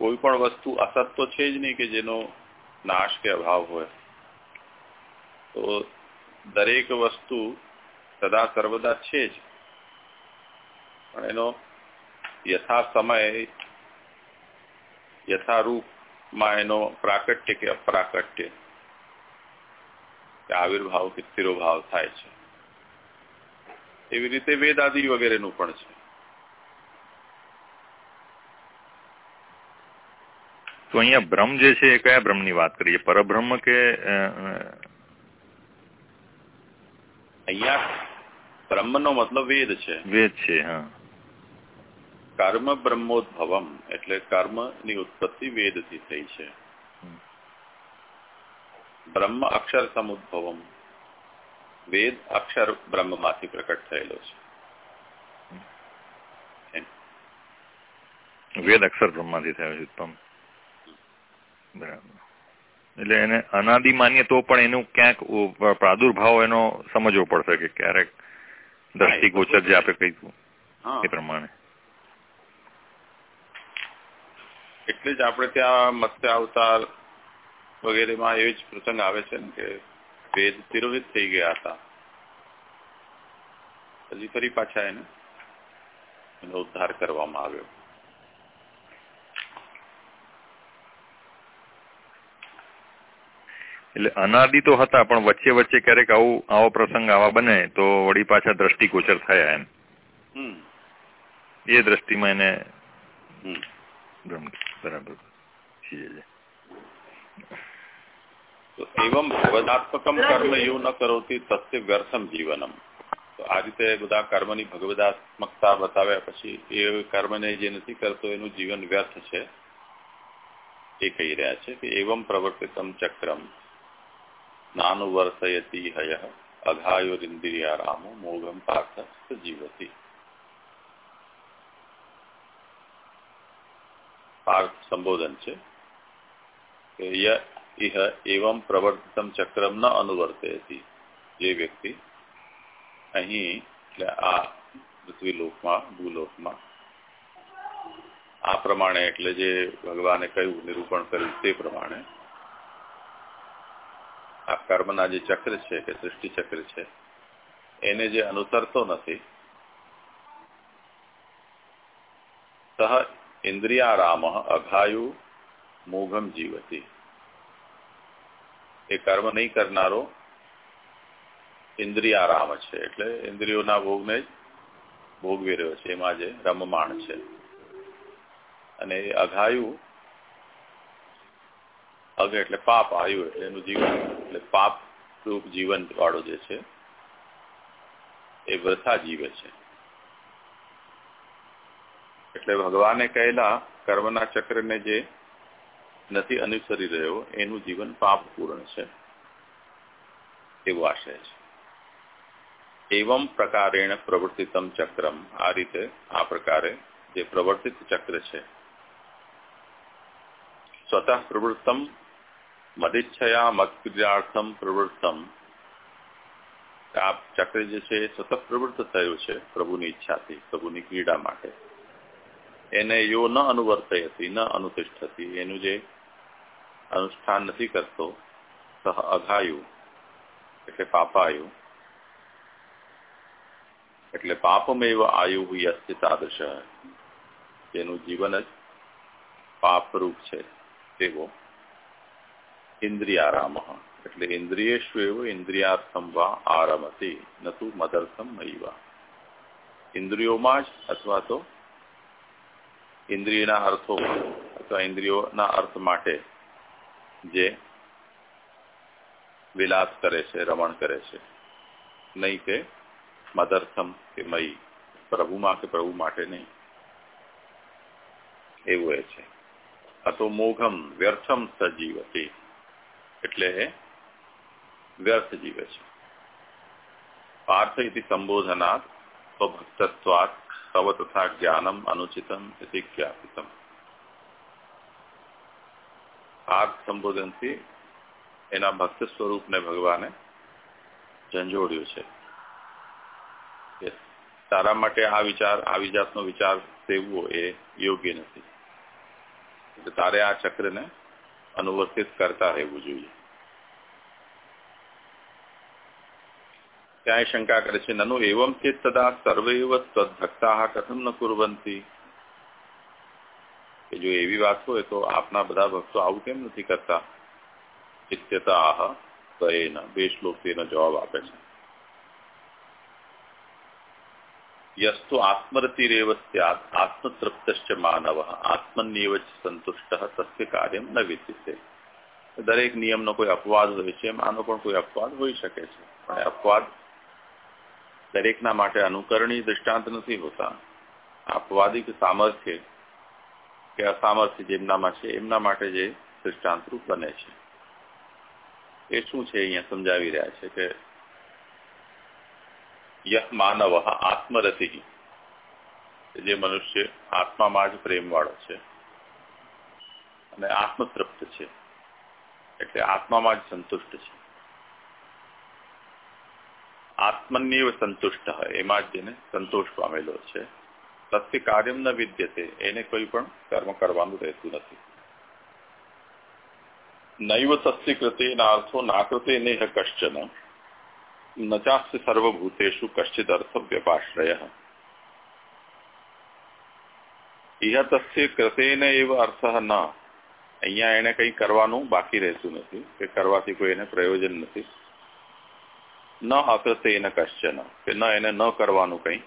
કોઈ પણ વસ્તુ અસત તો છે જ નહીં કે જેનો નાશ કે અભાવ હોય. તો દરેક વસ્તુ સદા સર્વદા છે જ. પણ એનો યથા સમય, યથારૂપમાં એનો પ્રાકટ્ય કે અપ્રાકટ્ય, કે આવિર્ભાવ કે સ્થિરોભાવ થાય છે. એવી રીતે વેદ આદિ વગેરેનું પણ છે. તો અહીંયા બ્રહ્મ જે છે એ કયા બ્રહ્મની વાત કરીએ? પરબ્રહ્મ કે અહીંયા બ્રહ્મનો મતલબ વેદ છે. વેદ છે હા. કર્મ બ્રહ્મોદ્ભવમ એટલે કર્મની ઉત્પત્તિ વેદથી થઈ છે. બ્રહ્મ અક્ષર સમુદ્ભવમ. વેદ અક્ષર બ્રહ્મમાંથી પ્રકટ થયેલો છે. વેદ અક્ષર બ્રહ્મમાંથી થયો છે ઉત્પન્ન બરાબર. એટલે એને અનાદિ માનીએ તો પણ એનું ક્યાંક પ્રાદુર્ભાવ એનો સમજવો પડશે કે ક્યારેક દ્રષ્ટિગોચર જે આપણે કહીશું એ પ્રમાણે. એટલે જ આપણે ત્યાં મત્સ્ય અવતાર વગેરેમાં એવી જ પ્રસંગ આવે છે ને કે વેદ તિરોહિત થઈ ગયા હતા. હજી ફરી પાછા એને એનો ઉદ્ધાર કરવામાં આવ્યો. એટલે અનાદિ તો હતા પણ વચ્ચે વચ્ચે ક્યારેક આવું આવો પ્રસંગ આવા બને તો વળી પાછા દ્રષ્ટિગોચર થયા એમ. એ દ્રષ્ટિમાં એને બરાબર. એવમ ભગવદાત્મકમ કર્મ એવું ન કરોતી તસ્ય વ્યર્થમ જીવનમ. તો આ રીતે બધા કર્મની ભગવદાત્મકતા બતાવ્યા પછી એ કર્મને જે નથી કરતો એનું જીવન વ્યર્થ છે. એ કહી રહ્યા છે કે એવમ પ્રવર્તિતમ ચક્રમ. નાનુવર્તયતી હય અઘાયોરિન્દ્રિયારામો મોઘમ પાર્થ જીવતી પાર્થ સંબોધન છે કે ય ઇહ એવમ પ્રવર્તિતમ ચક્રમ ન અનુવર્તયતી જે વ્યક્તિ અહીં એટલે આ પૃથ્વીલોકમાં ભૂલોકમાં આ પ્રમાણે એટલે જે ભગવાને કહ્યું નિરૂપણ કર્યું તે પ્રમાણે આ કર્મના જે ચક્ર છે કે સૃષ્ટિ ચક્ર છે. એને જે અનુસરતો નથી સહ ઇન્દ્રિયારામ અઘાયુ મોઘમ જીવતી. એ કર્મ નહીં કરનારો ઇન્દ્રિયારામ છે, એટલે ઇન્દ્રિયોના ભોગને જ ભોગવી રહ્યો છે, એમાં જે રમમાણ છે. અને એ અઘાયુ, અઘ એટલે પાપ, આયુ એટલે એનું જીવન. એટલે પાપ રૂપ જીવન વાળો જે છે, એ વૃથા જીવે છે. એટલે ભગવાને કહેલા, કર્મના ચક્રને જે નથી અનુસરી રહ્યો, એનું જીવન પાપપૂર્ણ છે. એવો આશય છે. એવમ પ્રકારેણ પ્રવર્તિતમ ચક્રમ. આ રીતે આ પ્રકારે જે પ્રવર્તિત ચક્ર છે, સ્વતઃ પ્રવૃત્તમ મદિચ્છયા મત્ક્રિયાર્થમ પ્રવૃત્તમ. આ ચક્ર જે છે સતત પ્રવૃત્ત થયું છે પ્રભુની ઈચ્છાથી, પ્રભુની ક્રીડા માટે. એને યો ન અનુવર્તયતી, ન અનુતિષ્ઠતી. એનું જે અનુષ્ઠાન નથી કરતો, સહ અઘાયુ, એટલે પાપાયું. એટલે પાપમેવ આયુ યસ્ય તાદૃશ. જેનું જીવન જ પાપરૂપ છે. તેવો ઇન્દ્રિયારામ એટલે ઇન્દ્રિયેશુ ઇન્દ્રિયાર્થમ વા આરમતે, નતુ મદર્થમ મયવા ઇન્દ્રિયોમાં જ અથવા તો ઇન્દ્રિયના અર્થોમાં અથવા ઇન્દ્રિયોના અર્થ માટે જે વિલાસ કરે છે, રમણ કરે છે, નહીં કે મદર્થમ કે મય પ્રભુમાં કે પ્રભુ માટે નહીં. એવું એ છે. આ તો મોઘમ વ્યર્થમ સજીવતી. એટલે વ્યર્થ જીવે છે. પાર્થ ઇતિ સંબોધનાત સ્વભક્તત્વાત તવ તથા જ્ઞાનમ અનુચિતમ ઇતિ જ્ઞાપિતમ. પાર્થ સંબોધનથી એના ભક્ત સ્વરૂપને ભગવાને ઝંઝોડ્યું છે. તારા માટે આ વિચાર, આવી જાતનો વિચાર સેવવો એ યોગ્ય નથી. તારે આ ચક્રને અનુવર્તિત કરતા રહેવું જોઈએ. ત્યાં શંકા કરે છે, નનુ એવમ ચેત તદા સર્વૈવ તદ્ભક્તા કથમ ન કુરવંતી? કે જો એવી વાત હોય તો આપના બધા ભક્તો આવું કેમ નથી કરતા? ઇત્યતા એના બે શ્લોક તેનો જવાબ આપે છે. યસ્તુ आत्मरतिरव આત્મતૃપ્ત માનવ આત્મન્યવ સંતુષ્ટ તસ્ય કાર્યમ ન વિદ્યતે દરેક નિયમનો કોઈ અપવાદ હોય છે આનો પણ કોઈ અપવાદ હોઈ શકે છે પણ અપવાદ દરેકના માટે અનુકરણીય દૃષ્ટાંત નથી હોતા અપવાદિક સામર્થ્ય કે અસામર્થ્ય જેમનામાં છે એમના માટે જે દૃષ્ટાંતરૂપ બને છે એ શું છે અહીંયા સમજાવી રહ્યા છે કે યહ માનવ આત્મરથી જે મનુષ્ય આત્મામાં જ પ્રેમવાળો છે અને આત્મતૃપ્ત છે। એટલે આત્મામાં જ સંતુષ્ટ છે। આત્મન્યવ સંતુષ્ટ એમાં જ જેને સંતોષ પામેલો છે। સત્ય કાર્યમ ન વિદ્યતે, એને કોઈ પણ કર્મ કરવાનું રહેતું નથી। નૈવ તસ્ય કૃતે નાર્થો નાકૃતે નેહ કશ્ચન ચાસ્ય સર્વભૂતેષુ કશ્ચિદ અર્થ વ્યપાશ્રય ઇહ તસ્ય કૃતેન એવ અર્થ ન અહીંયા એને કંઈ કરવાનું બાકી રહેતું નથી કે કરવાથી કોઈ એને પ્રયોજન નથી ન અકૃતેન કશ્ચન કે ન એને ન કરવાનું કંઈ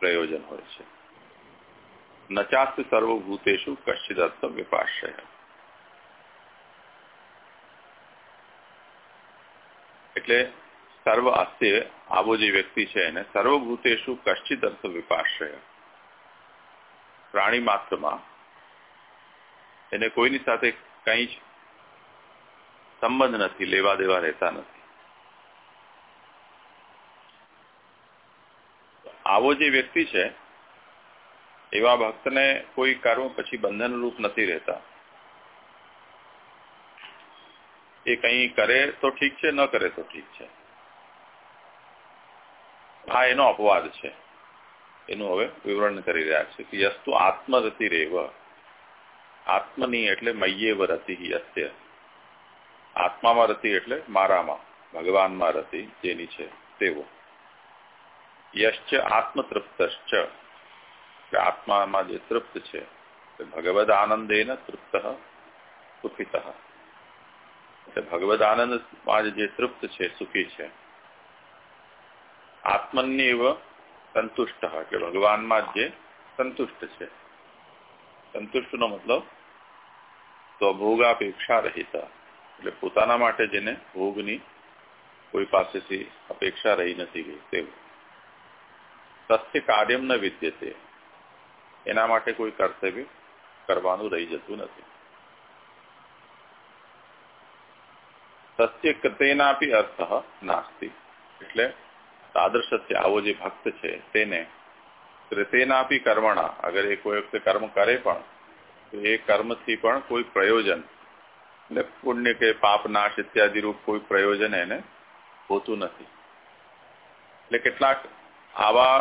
પ્રયોજન હોય છે નચાસ્ત ચાસ્ય કશ્ચિત અર્થ વ્યપાશ્રય એટલે સર્વ અસ્ય આવો જે વ્યક્તિ છે એને સર્વભૂતેશુ કશ્ચિત અર્થ વિપાશ્રય પ્રાણી માત્રમાં એને કોઈની સાથે કંઈ જ સંબંધ નથી, લેવા દેવા રહેતા નથી. આવો જે વ્યક્તિ છે, એવા ભક્તને કોઈ કર્મ પછી બંધન રૂપ નથી રહેતા. એ કંઈ કરે તો ઠીક છે, ન કરે તો ઠીક છે. આ એનો અપવાદ છે. એનું હવે વિવરણ કરી રહ્યા છે યસ્તુ આત્મરતિ રેવ. આત્મની એટલે મય્યેવ રતિ યસ્ય. આત્મામાં રતિ એટલે મારામાં. ભગવાનમાં રતિ જેની છે તેવો યશ્ચ આત્મતૃપ્તશ્ચ. આત્મામાં જે તૃપ્ત છે ભગવદ આનંદેન તૃપ્ત સુખિત. એટલે ભગવદ આનંદમાં જે તૃપ્ત છે, સુખી છે આત્મન્યવ સંતુષ્ટ એટલે ભગવાનમાં જે સંતુષ્ટ છે. સંતુષ્ટનો મતલબ સ્વભોગાપેક્ષા રહિત, એટલે પોતાના માટે જેને ભોગની કોઈ પાસેથી અપેક્ષા રહી નથી ગઈ તેવું. સત્ય કાર્યમ ન વિદ્યતે, એના માટે કોઈ કર્તવ્ય કરવાનું રહી જતું નથી. સત્ય કૃતેનાપી અર્થ નાસ્તિ, એટલે તાદર્શસ્ય આવો જે ભક્ત છે તેને કૃતેનાપી કર્મણા, અગર એ કોઈ વખતે કર્મ કરે પણ, તો એ કર્મથી પણ કોઈ પ્રયોજન એટલે પુણ્ય કે પાપ નાશ ઇત્યાદિ રૂપ કોઈ પ્રયોજન એને હોતું નથી. એટલે કેટલાક આવા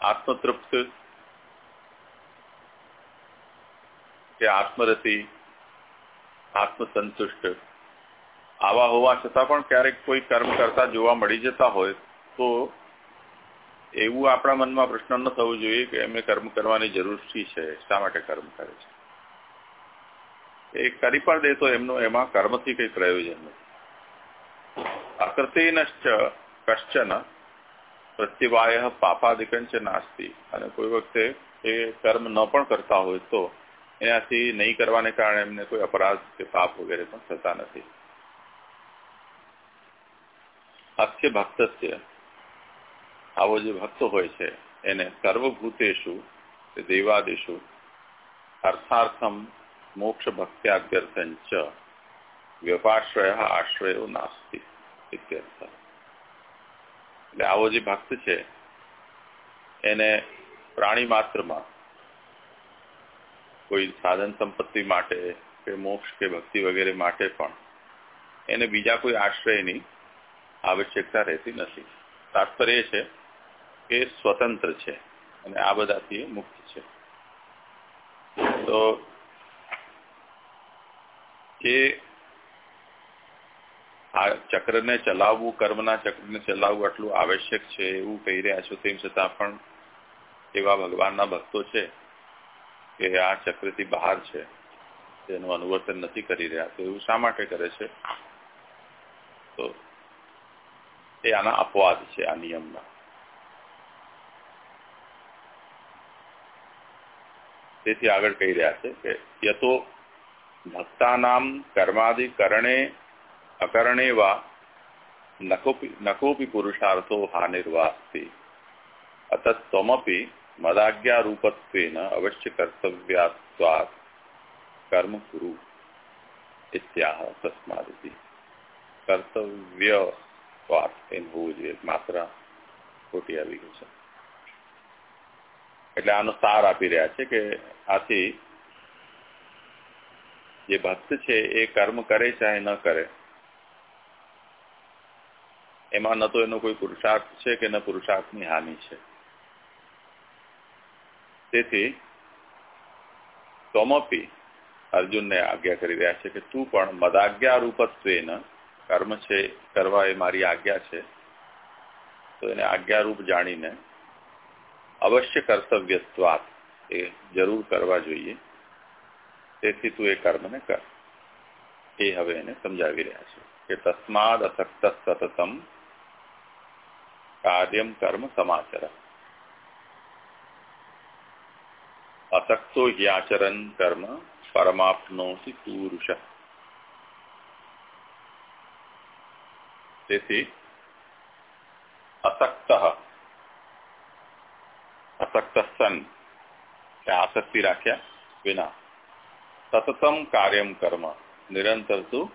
આત્મતૃપ્ત કે આત્મરતી આત્મસંતુષ્ટ, આવા હોવા છતાં પણ ક્યારેક કોઈ કર્મ કરતા જોવા મળી જતા હોય તો એવું આપણા મનમાં પ્રશ્ન ન થવું જોઈએ કે એમને કર્મ કરવાની જરૂર છે, શા માટે કર્મ કરે છે. એ કરી પણ દે તો એમનો, એમાં કર્મથી કઈ પ્રયોજન નથી. અકૃતિનશ્ચ કશ્ચન પ્રત્યવાય પાપાદિકંચ નાસ્તિ. અને કોઈ વખતે એ કર્મ ન પણ કરતા હોય તો એનાથી નહીં કરવાને કારણે એમને કોઈ અપરાધ કે પાપ વગેરે પણ થતા નથી. અસ્ય ભક્તસ્ય આવો જે ભક્ત હોય છે, એને સર્વભૂતેશુ દેવાદેશુ અર્થાર્થમ મોક્ષ ભક્ત્યાભ્યર્થન ચ વ્યપાશ્રય આશ્રયો નાસ્તિ ઇત્યર્થ. એટલે આવો જે ભક્ત છે, એને પ્રાણી માત્રમાં કોઈ સાધન સંપત્તિ માટે કે મોક્ષ કે ભક્તિ વગેરે માટે પણ એને બીજા કોઈ આશ્રયની આવશ્યકતા રહેતી નથી. તાત્પર્ય છે એ સ્વતંત્ર છે અને આ બધાથી મુક્ત છે. તો જે આ ચક્રને ચલાવવું, કર્મના ચક્રને ચલાવવું આટલું આવશ્યક છે એવું કહી રહ્યા છો, તેમ છતાં પણ એવા ભગવાનના ભક્તો છે કે આ ચક્રથી બહાર છે. તેનું અનુવર્તન નથી કરી રહ્યા. તો એવું શા માટે કરે છે? તો એ આના અપવાદ છે, આ નિયમના. તેથી આગળ કહી રહ્યા છે કે યતો ભક્તાનામ કર્માદિકરણે અકરણે વા નકોપી નકોપી પુરુષાર્થો હાનિર્વાસ્તિ અતત્વમપી મદાજ્ઞારૂપત્વેન અવશ્ય કર્તવ્યાત્વાત કર્મ કુરુ ઇત્યાહ તસ્માદિતિ કર્તવ્યવાત એમ હોવું જોઈએ માત્ર ખોટી આવી ગયું છે એટલે આનો સાર આપી રહ્યા છે કે આથી જે ભક્ત છે એ કર્મ કરે ચાહે ન કરે. એમાં ન તો એનો કોઈ પુરુષાર્થ છે કે ન પુરુષાર્થની હાનિ છે. તેથી તોમપી અર્જુનને આજ્ઞા કરી રહ્યા છે કે તું પણ મદાજ્ઞા રૂપત્વેન કર્મ છે, કરવા એ મારી આજ્ઞા છે. તો એને આજ્ઞારૂપ જાણીને અવશ્ય કર્તવ્યત્વાત એ જરૂર કરવા જોઈએ તેથી તું એ કર્મને કર એ હવે એને સમજાવી રહ્યા છે કે તસ્માદ અસક્ત સતતમ કાર્યમ કર્મ સમાચર અસક્તો યાચરન કર્મ પરમાપ્નોતિ પુરુષ તેથી અસક્ત અસક્ત સન આસક્તિ રાખ્યા વિના સતતમ કાર્યમ કર્મ નિરંતર તું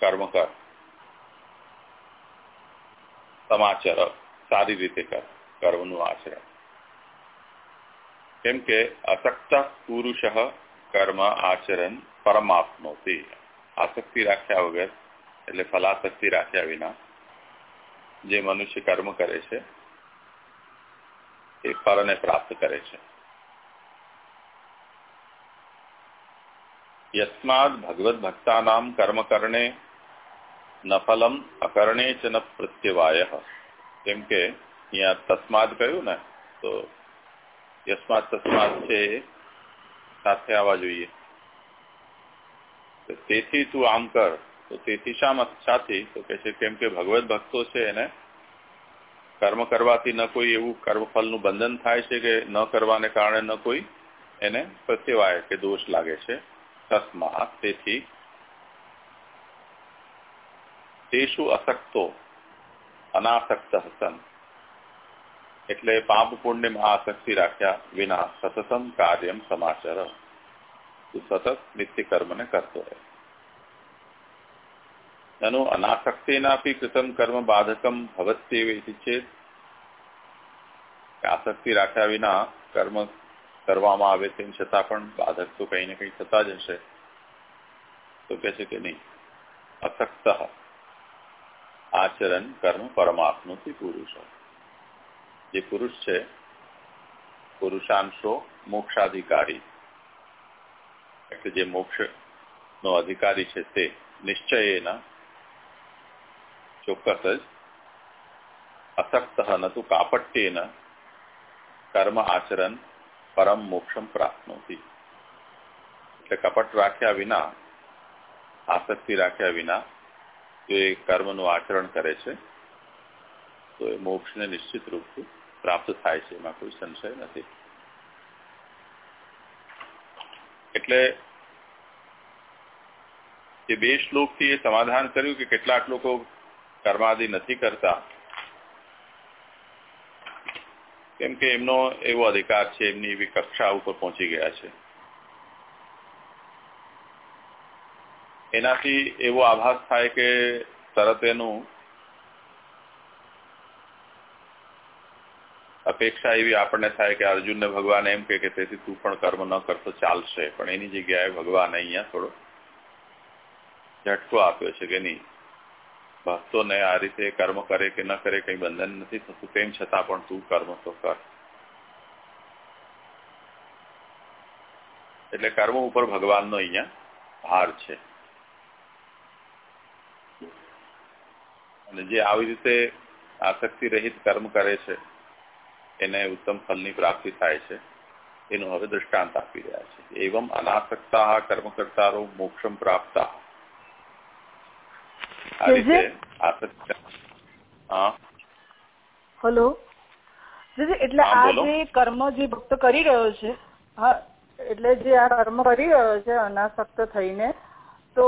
કર્મ કર સમાચર સારી રીતે કર કર્મનું આચરણ કેમ કે અસક્ત પુરુષ કર્મ આચરણ પરમાત્મોથી આસક્તિ રાખ્યા વગર એટલે ફલાસક્તિ રાખ્યા વિના જે મનુષ્ય કર્મ કરે છે એ પરને પ્રાપ્ત કરે છે. યસ્માદ ભગવત ભક્તાનામ કર્મ કરણે ન ચ ન પ્રત્યવાય. કેમ કે અહીંયા તસ્માદ કહ્યું ને, તો યસ્માદ તસ્માદ છે સાથે આવવા જોઈએ. તેથી તું આમ કર, તો તેથી શા સાથી તો કે છે, કેમ કે ભગવત ભક્તો છે એને કર્મ કરવાથી ન કોઈ એવું કર્મફળનું બંધન થાય છે કે ન કરવાને કારણે ન કોઈ એને પ્રત્યવાય કે દોષ લાગે છે. તસ્માત તેથી તેષુ અસક્તો અનાસક્ત સન એટલે પાપ પુણ્યમાં આસક્તિ રાખ્યા વિના સતતમ કાર્યમ સમાચર. તું સતત નિત્ય કર્મને કરતો રહે. નનુ અનાસક્તિનાપી કૃતમ કર્મ બાધકમ ભવત્યેવ ઇતિ ચેત આસક્તિ રાખ્યા વિના કર્મ કરવામાં આવે તેમ છતાં પણ બાધક તો કંઈ ને કંઈ થતા જ હશે તો કે છે કે નહીં અસક્ત આચરણ કર્મ પરમાત્મથી પુરુષ જે પુરુષ છે પુરુષાંશો મોક્ષાધિકારી એટલે જે મોક્ષ નો અધિકારી છે તે નિશ્ચયેના ચોક્કસ જ. અસક્ત ન તો કાપટ્યેન કર્મ આચરણ પરમ મોક્ષમ પ્રાપ્નોતી. એટલે કપટ રાખ્યા વિના, આસક્તિ રાખ્યા વિના જો એ કર્મનું આચરણ કરે છે, તો એ મોક્ષને નિશ્ચિત રૂપથી પ્રાપ્ત થાય છે. એમાં કોઈ સંશય નથી. એટલે એ બે શ્લોકથી એ સમાધાન કર્યું કે કેટલાક લોકો કર્માદિ નથી કરતા. કેમ કે એમનો એવો અધિકાર છે, એમની એવી કક્ષા ઉપર પહોંચી ગયા છે. એનાથી એવો આભાસ થાય કે તરત એનું અપેક્ષા એવી આપણને થાય કે અર્જુનને ભગવાન એમ કે તેથી તું પણ કર્મ ન કરતો ચાલશે. પણ એની જગ્યાએ ભગવાન અહીંયા થોડો ઝટકો આપ્યો છે કે નહીં? ભક્તોને આ રીતે કર્મ કરે કે ન કરે કઈ બંધન નથી થતું. તેમ છતાં પણ તું કર્મ તો કર. એટલે કર્મ ઉપર ભગવાનનો અહીંયા ભાર છે. અને જે આવી રીતે આસક્તિ રહિત કર્મ કરે છે, એને ઉત્તમ ફલની પ્રાપ્તિ થાય છે. એનું હવે દ્રષ્ટાંત આપી રહ્યા છે. એવમ અનાસક્તા કર્મ કરતારો મોક્ષમ પ્રાપ્તા. આ રીતે આસક્ત હા. હલો એટલે આ જે કર્મ જે ભક્ત કરી રહ્યો છે હા એટલે જે આ કર્મ કરી રહ્યો છે અનાસક્ત થઈને તો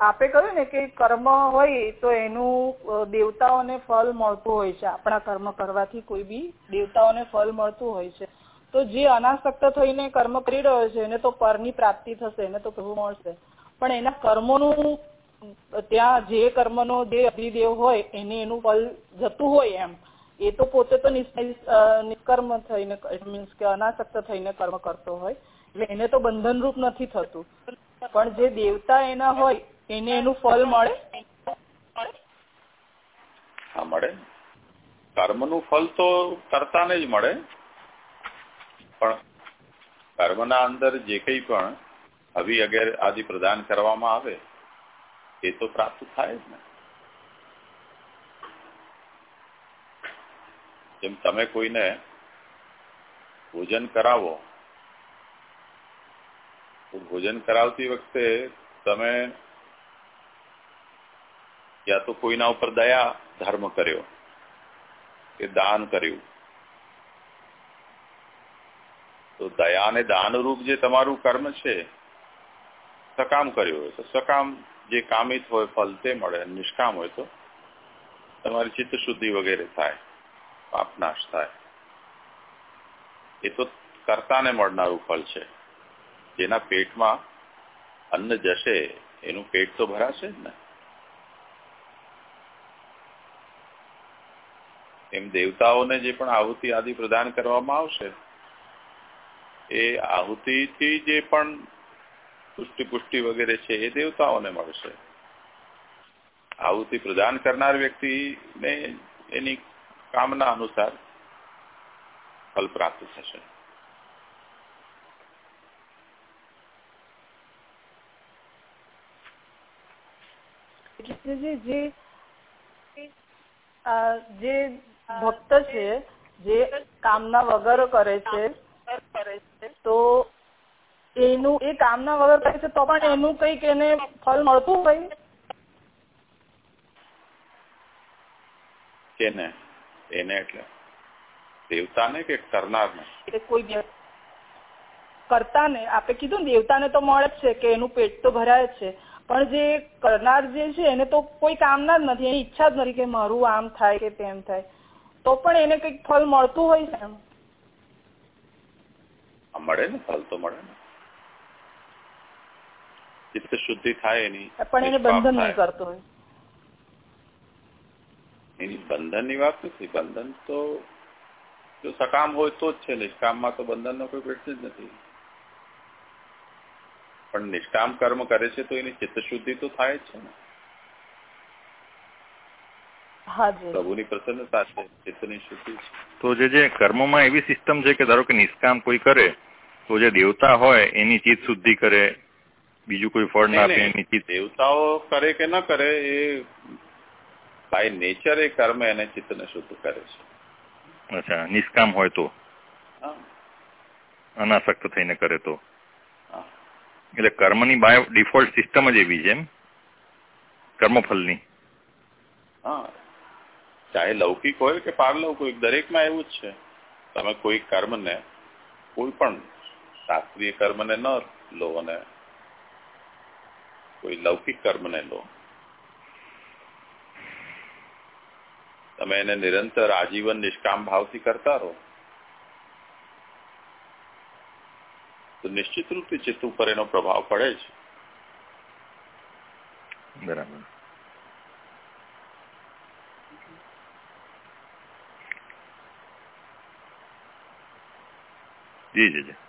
આપે કહ્યું ને કે કર્મ હોય તો એનું દેવતાઓને ફળ મળતું હોય છે. આપણા કર્મ કરવાથી કોઈ બી દેવતાઓને ફળ મળતું હોય છે. તો જે અનાસક્ત થઈને કર્મ કરી રહ્યો છે એને તો પરની પ્રાપ્તિ થશે એને તો પ્રભુ મળશે. પણ એના કર્મોનું ત્યાં જે કર્મનો જે અધિદેવ હોય, એને એનું ફળ જતું હોય એમ. એ તો પોતે તો નિષ્કર્મ થઈને મીન્સ કે અનાસક્ત થઈને કર્મ કરતો હોય. એટલે એને તો બંધનરૂપ નથી થતું. પણ જે દેવતા એના હોય, એને એનું ફળ મળે? હા, મળે. કર્મનું ફળ તો કર્તાને જ મળે. પણ કર્મના અંદર જે કંઈ પણ અભિ અગેર આદિ પ્રદાન કરવામાં આવે એ તો પ્રાપ્ત થાય જ ને. જેમ તમે કોઈને ભોજન કરાવો ભોજન કરાવતી વખતે તમે યા તો કોઈના ઉપર દયા ધર્મ કર્યો, કે દાન કર્યું. તો દયા અને દાનરૂપ જે તમારું કર્મ છે, સકામ કર્યું તો સકામ જે કામિત હોય, ફલ તે મળે, નિષ્કામ હોય તો તમારી ચિત્ત શુદ્ધિ વગેરે થાય પાપનાશ થાય. એ તો કરતાને મળનારું ફળ છે. જેના પેટમાં અન્ન જશે, એનું પેટ તો ભરાશે જ ને. એમ દેવતાઓને જે પણ આહુતિ આદિ પ્રદાન કરવામાં આવશે, એ આહુતિથી જે પણ પુષ્ટિ પુષ્ટિ વગેરે છે એ દેવતાઓને મળશે. આહુતિ પ્રદાન કરનાર વ્યક્તિને એની કામના અનુસાર ફલ પ્રાપ્ત થશે. જે જે ભક્ત છે, જે કામના વગર કરે છે, તો એનું એ કામના વગર કરે છે તો પણ એનું કંઈક એને ફળ મળતું હોય. કેને? એને એટલે? દેવતાને કે કરનારને? કોઈ કરતાને. આપે કીધું ને દેવતાને તો મળે જ છે કે એનું પેટ તો ભરાય છે. પણ જે કરનાર જે છે એને તો કોઈ કામના જ નથી. એની ઈચ્છા જ નથી કે મારું આમ થાય કે તેમ થાય. તો પણ એને કંઈક ફળ મળતું હોય છે એમ. મળે ને? ફલ તો મળે ને. ચિત્ત શુદ્ધિ થાય એની પણ એને બંધન. નહીં કરતો એની બંધનની વાત નથી. બંધન તો જો સકામ હોય તો જ છે. નિષ્કામમાં તો બંધનનો કોઈ પ્રશ્ન જ નથી. પણ નિષ્કામ કર્મ કરે છે તો એની ચિત્તશુદ્ધિ તો થાય જ છે ને. પ્રભુની પ્રસન્નતા છે. ચિત્તની શુદ્ધિ તો જે જે કર્મમાં એવી સિસ્ટમ છે કે ધારો કે નિષ્કામ કોઈ કરે તો જે દેવતા હોય એની ચિત્ત શુદ્ધિ કરે બીજું કોઈ ફળ ના આપે એની દેવતાઓ કરે કે ન કરે એ બાય નેચર એ કર્મ એને ચિત્તને શુદ્ધ કરે છે. અચ્છા નિષ્કામ હોય તો? અનાસક્ત થઈને કરે તો? એટલે કર્મની બાય ડિફોલ્ટ સિસ્ટમ જ એવી છે એમ? કર્મફલની હા. ચાહે લૌકિક હોય કે પારલૌકિક દરેકમાં એવું જ છે. તમે કોઈ કર્મને કોઈ પણ શાસ્ત્રીય કર્મને ન લો અને કોઈ લૌકિક કર્મને લો. તમે એને નિરંતર આજીવન નિષ્કામ ભાવથી કરતા રહો. તો નિશ્ચિત રૂપે ચિત્ત ઉપર એનો પ્રભાવ પડે છે બરાબર. જી જી જી.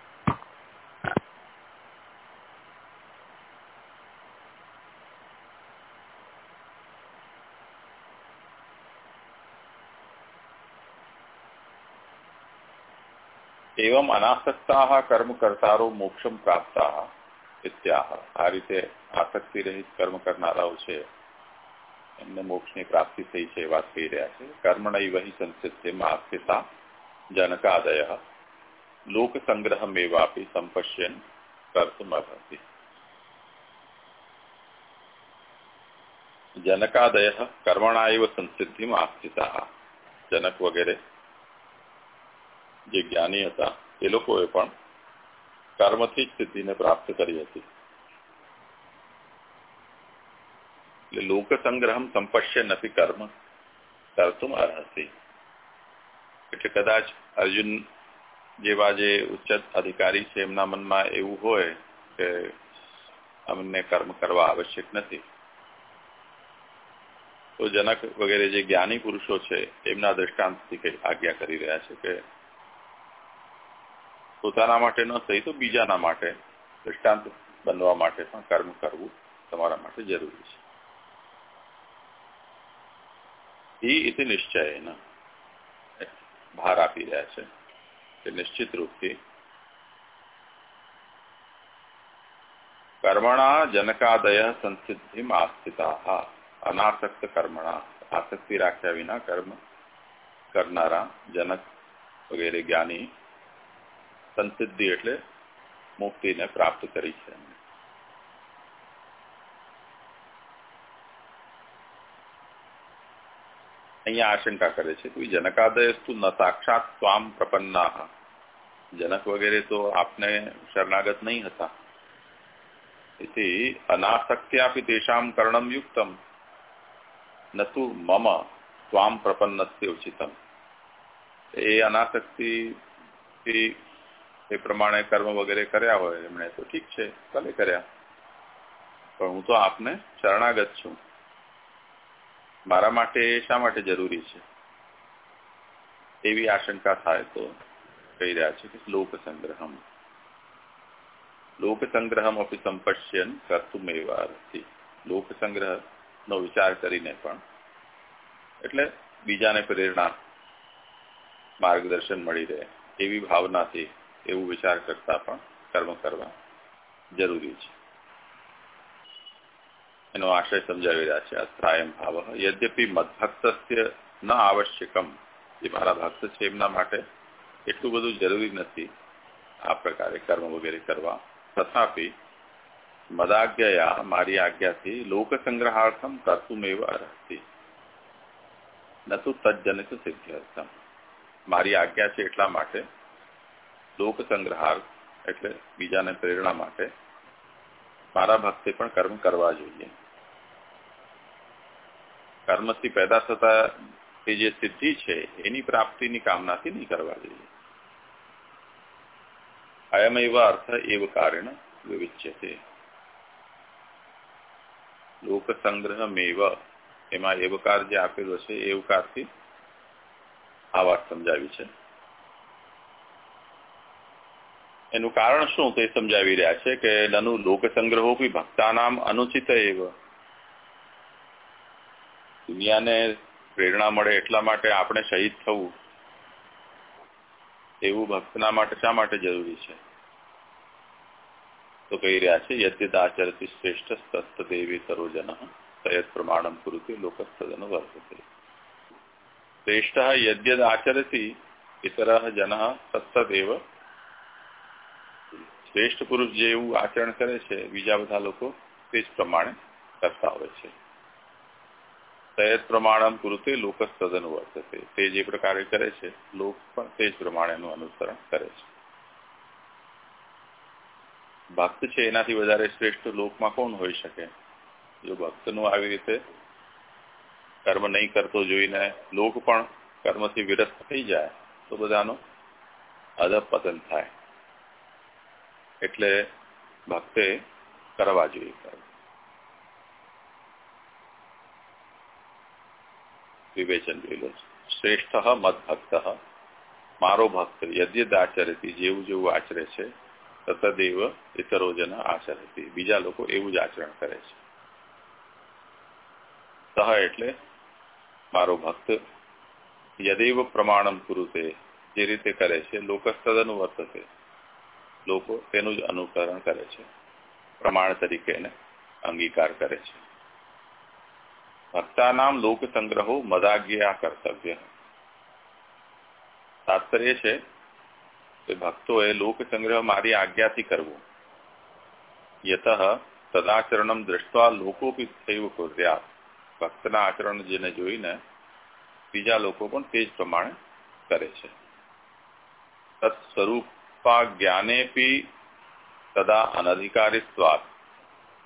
એવમ અનાસક્તા કર્મ કરતારો મોક્ષમ પ્રાપ્તા ઇત્યાહ આ રીતે આસક્તિ રહિત કર્મ કરનારાઓ છે એમને મોક્ષની પ્રાપ્તિ થઈ છે વાત કહી રહ્યા છે કર્મણય વહી સંસિદ્ધિમાં આસ્થિતા જનકાદય લોક સંગ્રહમેવાપી સંપશ્યન કર્તુમ અભતિ જનકાદય કર્મણા એવ સંસિદ્ધિમાં આસ્થિતા જનક વગેરે જે જ્ઞાની હતા, એ લોકોએ પણ કર્મથી જ સિદ્ધિને પ્રાપ્ત કરી હતી. એટલે લોક સંગ્રહ સંપશ્ય નથી કર્મ કરતું અર્હસી એટલે કદાચ અર્જુન જેવા જે ઉચ્ચ અધિકારી છે, એમના મનમાં એવું હોય કે અમને કર્મ કરવા આવશ્યક નથી. તો જનક વગેરે જે જ્ઞાની પુરુષો છે, એમના દ્રષ્ટાંતથી કઈ આજ્ઞા કરી રહ્યા છે કે પોતાના માટે ન થઈ તો બીજાના માટે દ્રષ્ટાંત બનવા માટે પણ કર્મ કરવું તમારા માટે જરૂરી છે. એ ઇતિ ભાર આપી રહ્યા છે કે નિશ્ચિત રૂપથી કર્મણા જનકાદય સંસિદ્ધિમાં આસ્થિતા અનાસક્ત કર્મણા, આસક્તિ રાખ્યા વિના કર્મ કરનારા જનક વગેરે જ્ઞાની સંસિદ્ધિ એટલે મુક્તિને પ્રાપ્ત કરી છે અહીંયા આશંકા કરે છે કોઈ જનકાદયસ્તુ ન સાક્ષાત સ્વામ પ્રપન્ના જનક વગેરે તો આપને શરણાગત નહીં હતા इति अनासक्त्यापि तेषां करणं युक्तं न तु मम त्वां प्रपन्नस्य उचितम् એ અનાસક્તિથી એ પ્રમાણે કર્મ વગેરે કર્યા હોય, એમણે તો ઠીક છે, ભલે કર્યા. પણ હું તો આપને શરણાગત છું. મારા માટે શા માટે જરૂરી છે? એવી આશંકા થાય તો કહી રહ્યા છે કે લોક સંગ્રહમ લોક સંગ્રહમ અપી સંપશ્યન કરતું એવાથી લોક સંગ્રહ નો વિચાર કરીને પણ. એટલે બીજાને પ્રેરણા, માર્ગદર્શન મળી રહે એવી ભાવનાથી એવું વિચાર કરતા પણ કર્મ કરવા જરૂરી છે. એનો આશય સમજાવી રહ્યા છે. અસ્થાયમ ભાવ. યદ્યપિ મદભક્ત ન આવશ્યકમ. જે મારા ભક્ત છે એમના માટે એટલું બધું જરૂરી નથી આ પ્રકારે કર્મ વગેરે કરવા. તથાપી મદાજ્ઞયા મારી આજ્ઞાથી લોક સંગ્રહાર્થમ કર્તુમેવ અર્હતિ. ન તો તજ્જનિત સિદ્ધ્યર્થમ. મારી આજ્ઞા છે એટલા માટે લોક સંગ્રહાર્થ એટલે બીજાને પ્રેરણા માટે મારા ભક્તે પણ કર્મ કરવા જોઈએ. કર્મથી પેદા થતા જે સિદ્ધિ છે, એની પ્રાપ્તિની કામનાથી નહીં કરવા જોઈએ. અયમેવ અર્થ એવ કારણ વિવિચ્યતે. લોક સંગ્રહમેવ એમાં એવકાર જે આપેલો છે એવકારથી આ વાત સમજાવી છે. એનું કારણ શું તે સમજાવી રહ્યા છે કે નનુ લોક સંગ્રહો બી ભક્તાનામ અનુચિત એવ. દુનિયાને પ્રેરણા મળે એટલા માટે આપણે શહીદ થવું. એવું ભક્તના માટે શા માટે જરૂરી છે? તો કહી રહ્યા છે યદ્યત આચરતી શ્રેષ્ઠ તસ્તદેવી સરોજન સયદ પ્રમાણમ કુરુતે લોકસ્તદન વર્તતે. શ્રેષ્ઠ યદ્યદ આચરતી ઇતર જન સત્તદેવ શ્રેષ્ઠ પુરુષ જે એવું આચરણ કરે છે, બીજા બધા લોકો તે જ પ્રમાણે કરતા હોય છે. સયદ પ્રમાણમ કુરુતે સદન વર્તતે. તે જે પ્રકારે કરે છે, લોક પણ તે જ પ્રમાણેનું અનુસરણ કરે છે. ભક્ત છે એનાથી વધારે શ્રેષ્ઠ લોકમાં કોણ હોઈ શકે? જો ભક્તનું આવી રીતે કર્મ નહીં કરતો જોઈને લોક પણ કર્મથી વિરસ્ત થઈ જાય, તો બધાનો અધપતન થાય. એટલે ભક્તે કરવા જોઈએ. વિવેચન જોઈ શ્રેષ્ઠ મદભક્ત. મારો ભક્ત યદ્યદ આચરતી, જેવું જેવું આચરે છે, તતદેવ ઇતરોજન આચરતી. બીજા લોકો એવું જ આચરણ કરે છે. સહ એટલે મારો ભક્ત યદેવ પ્રમાણમ કુરુતે, જે રીતે કરે છે લોકસ્તદનું વર્તતે લોકો તેનું જ અનુકરણ કરે છે. પ્રમાણ તરીકે એને અંગીકાર કરે છે. ભક્તાનામ લોક સંગ્રહો મદાજ્ઞા કર્તવ્ય. તાત્પર્ય છે કે ભક્તોએ લોક સંગ્રહ મારી આજ્ઞાથી કરવો. યત સદાચરણમ દ્રષ્ટવા લોકોપી થયું કુર્યા ભક્તના આચરણ જેને જોઈને બીજા લોકો પણ તે જ પ્રમાણે કરે છે. તત્ સ્વરૂપા જ્ઞાનેપી તદા અનધિકારીત્વાત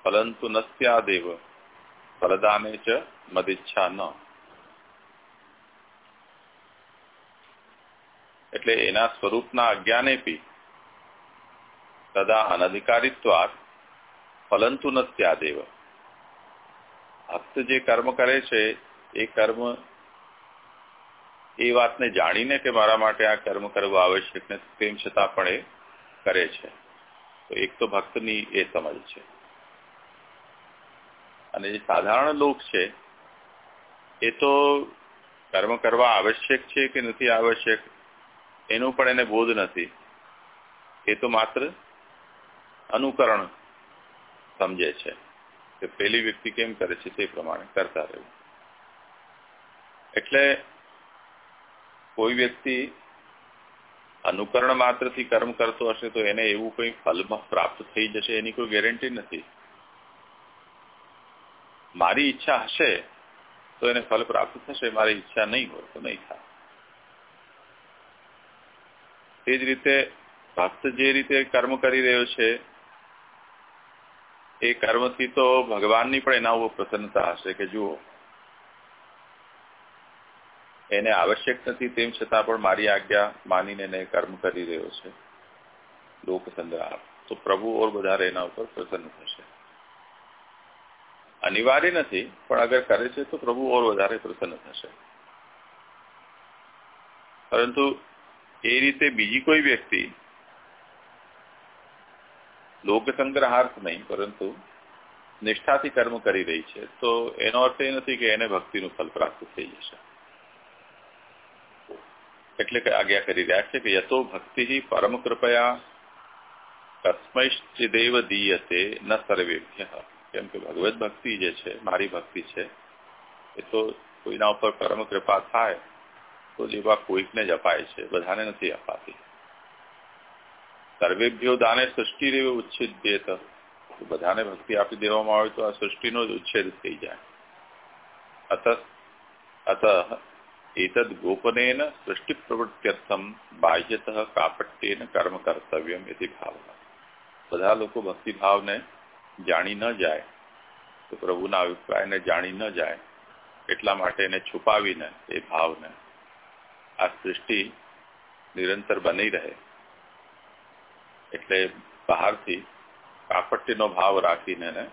ફલંતુ નસ્યાદેવ ફલદાને ચ મદિચ્છા ન એટલે એના સ્વરૂપના અજ્ઞાને પી તદા અનધિકારીત્વાત, ફલંતુ નસ્યાદેવ ભક્ત જે કર્મ કરે છે, એ કર્મ એ વાતને જાણીને કે મારા માટે આ કર્મ કરવું આવશ્યક ને તેમ છતાં પણ એ કરે છે. તો એક તો ભક્તની એ સમજ છે. અને જે સાધારણ લોક છે, એ તો કર્મ કરવા આવશ્યક છે કે નથી આવશ્યક, એનું પણ એને બોધ નથી. એ તો માત્ર અનુકરણ સમજે છે. કે પેલી વ્યક્તિ કેમ કરે છે તે પ્રમાણે કરતા રહેવું. એટલે કોઈ વ્યક્તિ અનુકરણ માત્રથી કર્મ કરતો હશે તો એને એવું કંઈ ફલમાં પ્રાપ્ત થઈ જશે એની કોઈ ગેરંટી નથી. મારી ઈચ્છા હશે તો એને ફલ પ્રાપ્ત થશે, મારી ઈચ્છા નહીં હોય તો નહીં થાય. તે જ રીતે ભક્ત જે રીતે કર્મ કરી રહ્યો છે, એ કર્મથી તો ભગવાનની પણ એના ઉપર પ્રસન્નતા હશે કે જુઓ એને આવશ્યક નથી, તેમ છતાં પણ મારી આજ્ઞા માનીને એને કર્મ કરી રહ્યો છે. લોક સંગ્રહ તો પ્રભુ ઓર વધારે એના ઉપર પ્રસન્ન થશે. અનિવાર્ય નથી, પણ અગર કરે છે તો પ્રભુ ઓર વધારે પ્રસન્ન થશે. પરંતુ એ રીતે બીજી કોઈ વ્યક્તિ લોક સંગ્રહાર્થ નહીં, પરંતુ નિષ્ઠાથી કર્મ કરી રહી છે, તો એનો અર્થ એ નથી કે એને ભક્તિનું ફલ પ્રાપ્ત થઈ જશે. એટલે કે આજ્ઞા કરી રહ્યા છે કે યતો ભક્તિ પરમ કૃપયા કસ્મૈશ્ચિદેવ દીયતે ન સર્વેભ્ય. કેમ કે ભગવત ભક્તિ જે છે, મારી ભક્તિ છે, એ તો કોઈના ઉપર પરમ કૃપા થાય, તો જેવા કોઈકને જ અપાય છે, બધાને નથી અપાતી. સર્વેભ્યો દાને સૃષ્ટિ રેવે ઉચ્છેદ્યેત બધાને ભક્તિ આપી દેવામાં આવે તો આ સૃષ્ટિનો જ ઉચ્છેદ થઈ જાય. અત અત એતદ ગોપનેન સૃષ્ટિ પ્રવૃત્ત્યર્થમ બાહ્યતઃ કાપટ્યેન કર્મ કર્તવ્યમ એથી ભાવના બધા લોકો ભક્તિભાવને જાણી ન જાય તો પ્રભુના અભિપ્રાયને જાણી ન જાય એટલા માટે એને છુપાવીને એ ભાવને આ સૃષ્ટિ નિરંતર બની રહે। એટલે બહારથી કાપટ્યનો ભાવ રાખીને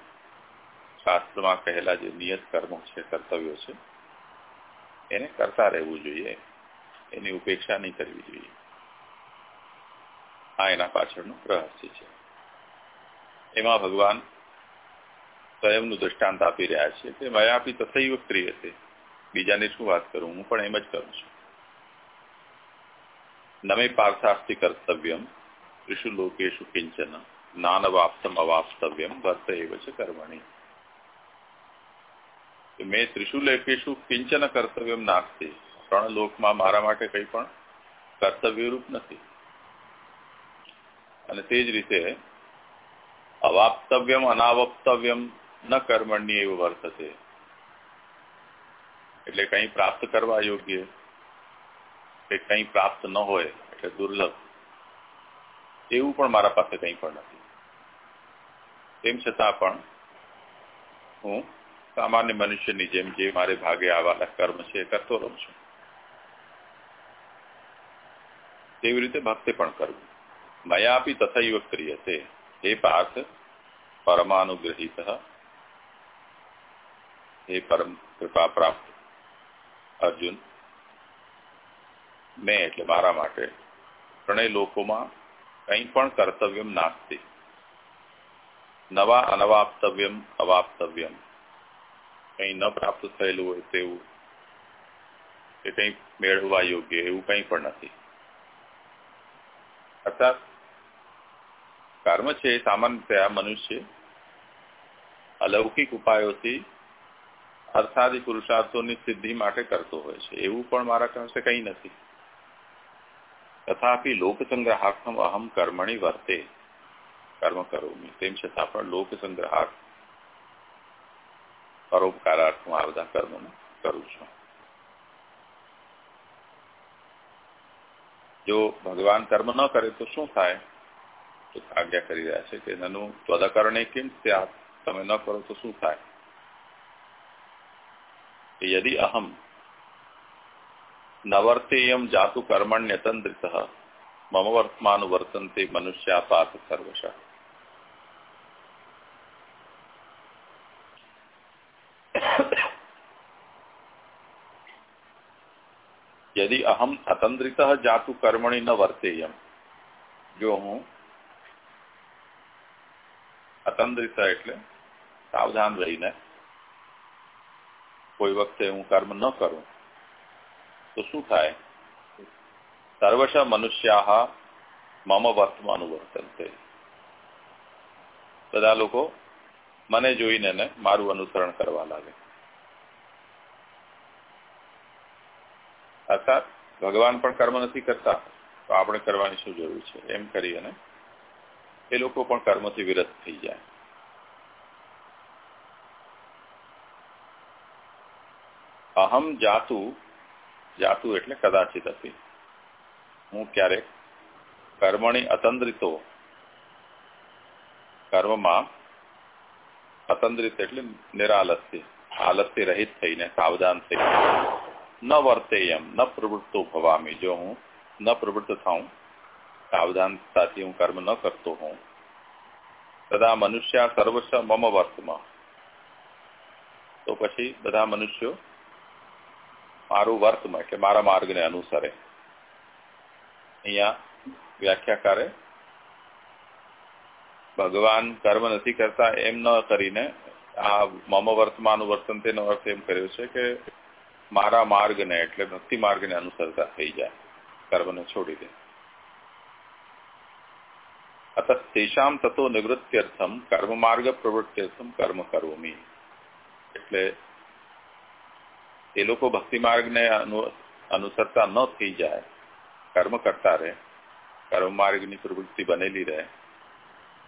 શાસ્ત્રમાં કહેલા જે નિયત કર્મો છે, કર્તવ્યો છે એને કરતા રહેવું જોઈએ. એની ઉપેક્ષા નહીં કરવી જોઈએ. આ એના પાછળનું રહસ્ય છે. એમાં ભગવાન સ્વયંનું દ્રષ્ટાંત આપી રહ્યા છે કે મયાપી તથૈવ ક્રિયતે બીજાની શું વાત કરું? હું પણ એમ જ કરું છું. નમે પાર્થાસ્તિ કર્તવ્યમ ત્રિષુ લોકેશુ કિંચન નાનવાપ્તમ અવાપ્તવ્યમ વર્ત એવ છે કર્મણી. મેં ત્રિષુ લોકેશુ કિંચન કર્તવ્યમ નાસ્તી. ત્રણ લોકમાં મારા માટે કંઈ પણ કર્તવ્યરૂપ નથી. અને તે જ રીતે અવાપ્તવ્યમ, અનાવપ્તવ્યમ ન કર્મણ્ય એવું વર્તતે. એટલે કંઈ પ્રાપ્ત કરવા યોગ્ય કે કંઈ પ્રાપ્ત ન હોય એટલે દુર્લભ. એવું પણ મારા પાસે કંઈ પણ નથી. તેમ છતાં પણ હું સામાન્ય મનુષ્યની જેમ જે મારે ભાગે આવાના કર્મ છે કરતો રહું છું. તેવી રીતે ભક્તે પણ કરવું. મયાપી તથૈવ ક્રિયતે. હે પાર્થ, પરમાનુગ્રહિત. હે પરમ કૃપા પ્રાપ્ત. અર્જુન, મેં એટલે મારા માટે ત્રણેય લોકોમાં કંઈ પણ કર્તવ્યમ નાસ્તી. નવા અનવાપ્તવ્યમ અવાપ્તવ્યમ. કંઈ ન પ્રાપ્ત થયેલું હોય તેવું. કે કંઈ મેળવવા યોગ્ય એવું કંઈ પણ નથી. અર્થાત, કર્મ છે સામાન્યતયા મનુષ્ય અલૌકિક ઉપાયોથી અર્થાદિ પુરુષાર્થોની સિદ્ધિ માટે કરતો હોય છે. એવું પણ મારા પાસે કંઈ નથી. તથાપી લોકસંગ્રહાર્થમ અહમ કર્મણી વર્તે. કર્મ કરોમી. તેમ છતાં પણ લોકસંગ્રહાર્થ પરોપકારાર્થમાં આ બધા કર્મો કરું છું. જો ભગવાન કર્મ ન કરે તો શું થાય? તો આજ્ઞા કરી રહ્યા છે કે એનું ત્વદકરણે કેમ સ્યાત તમે ન કરો તો શું થાય? યદિ અહમ નવર્તેયમ જાતુ કર્મણ્યતંત્રિત મમ વર્તમાન વર્તનતે મનુષ્યા પાર્થ સર્વશ યદિ અહમ અતંત્રિત જાતુ કર્મણી ન વર્તેયમ જો હું અતંત્રિત એટલે સાવધાન રહીને કોઈ વખતે હું કર્મ ન કરું તો શું થાય સર્વશ મનુષ્યા મમ વર્તમાન વર્તન બધા લોકો મને જોઈને મારું અનુસરણ કરવા લાગે અર્થાત ભગવાન પણ કર્મ નથી કરતા, તો આપણે કરવાની શું જરૂર છે? એમ કરી અને એ લોકો પણ કર્મથી વિરત થઈ જાય. અહમ જાતુ જાતુ એટલે કદાચિત હતી. હું ક્યારેક કર્મણી અતંદ્રિતો, કર્મમાં અતંદ્રિત એટલે નિરાલસ્ય આલસ્ય રહિત થઈને, સાવધાન થઈ ન વર્તેયમ ન પ્રવૃત્તો ભવામી. જો હું ન પ્રવૃત્ત થાઉં, સાવધાનતાથી હું કર્મ ન કરતો હોઉં. તથા મનુષ્ય સર્વસ્વ મમ વર્તમાં. તો પછી બધા મનુષ્યો મારું વર્તમાં કે મારા માર્ગને અનુસરે. અહીંયા વ્યાખ્યાકારે ભગવાન કર્મ નથી કરતા એમ ન કરીને આ મમ વર્તમાનું વર્તન તેનો અર્થ એમ કર્યો છે કે મારા માર્ગને એટલે ભક્તિ માર્ગને અનુસરતા થઈ જાય, કર્મને છોડી દે. અત તેષામ તત્વો નિવૃત્ત્યર્થમ કર્મ માર્ગ પ્રવૃત્ત્યર્થમ કર્મ કરોમી. એટલે એ લોકો ભક્તિ માર્ગને અનુસરતા ન થઈ જાય, કર્મ કરતા રહે, કર્મ માર્ગની પ્રવૃત્તિ બનેલી રહે.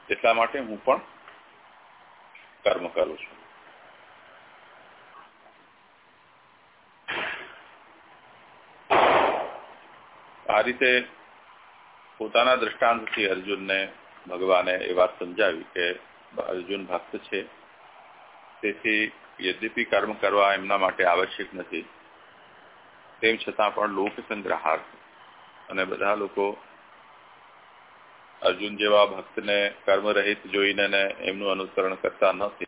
એટલા માટે હું પણ કર્મ કરું છું. આ રીતે પોતાના દ્રષ્ટાંતથી અર્જુનને, ભગવાને એ વાત સમજાવી કે અર્જુન ભક્ત છે. તેથી યદ્યપી કર્મ કરવા એમના માટે આવશ્યક નથી. તેમ છતાં પણ લોક સંગ્રહાર્થ અને બધા લોકો અર્જુન જેવા ભક્તને કર્મરહિત જોઈને એમનું અનુસરણ કરતા નથી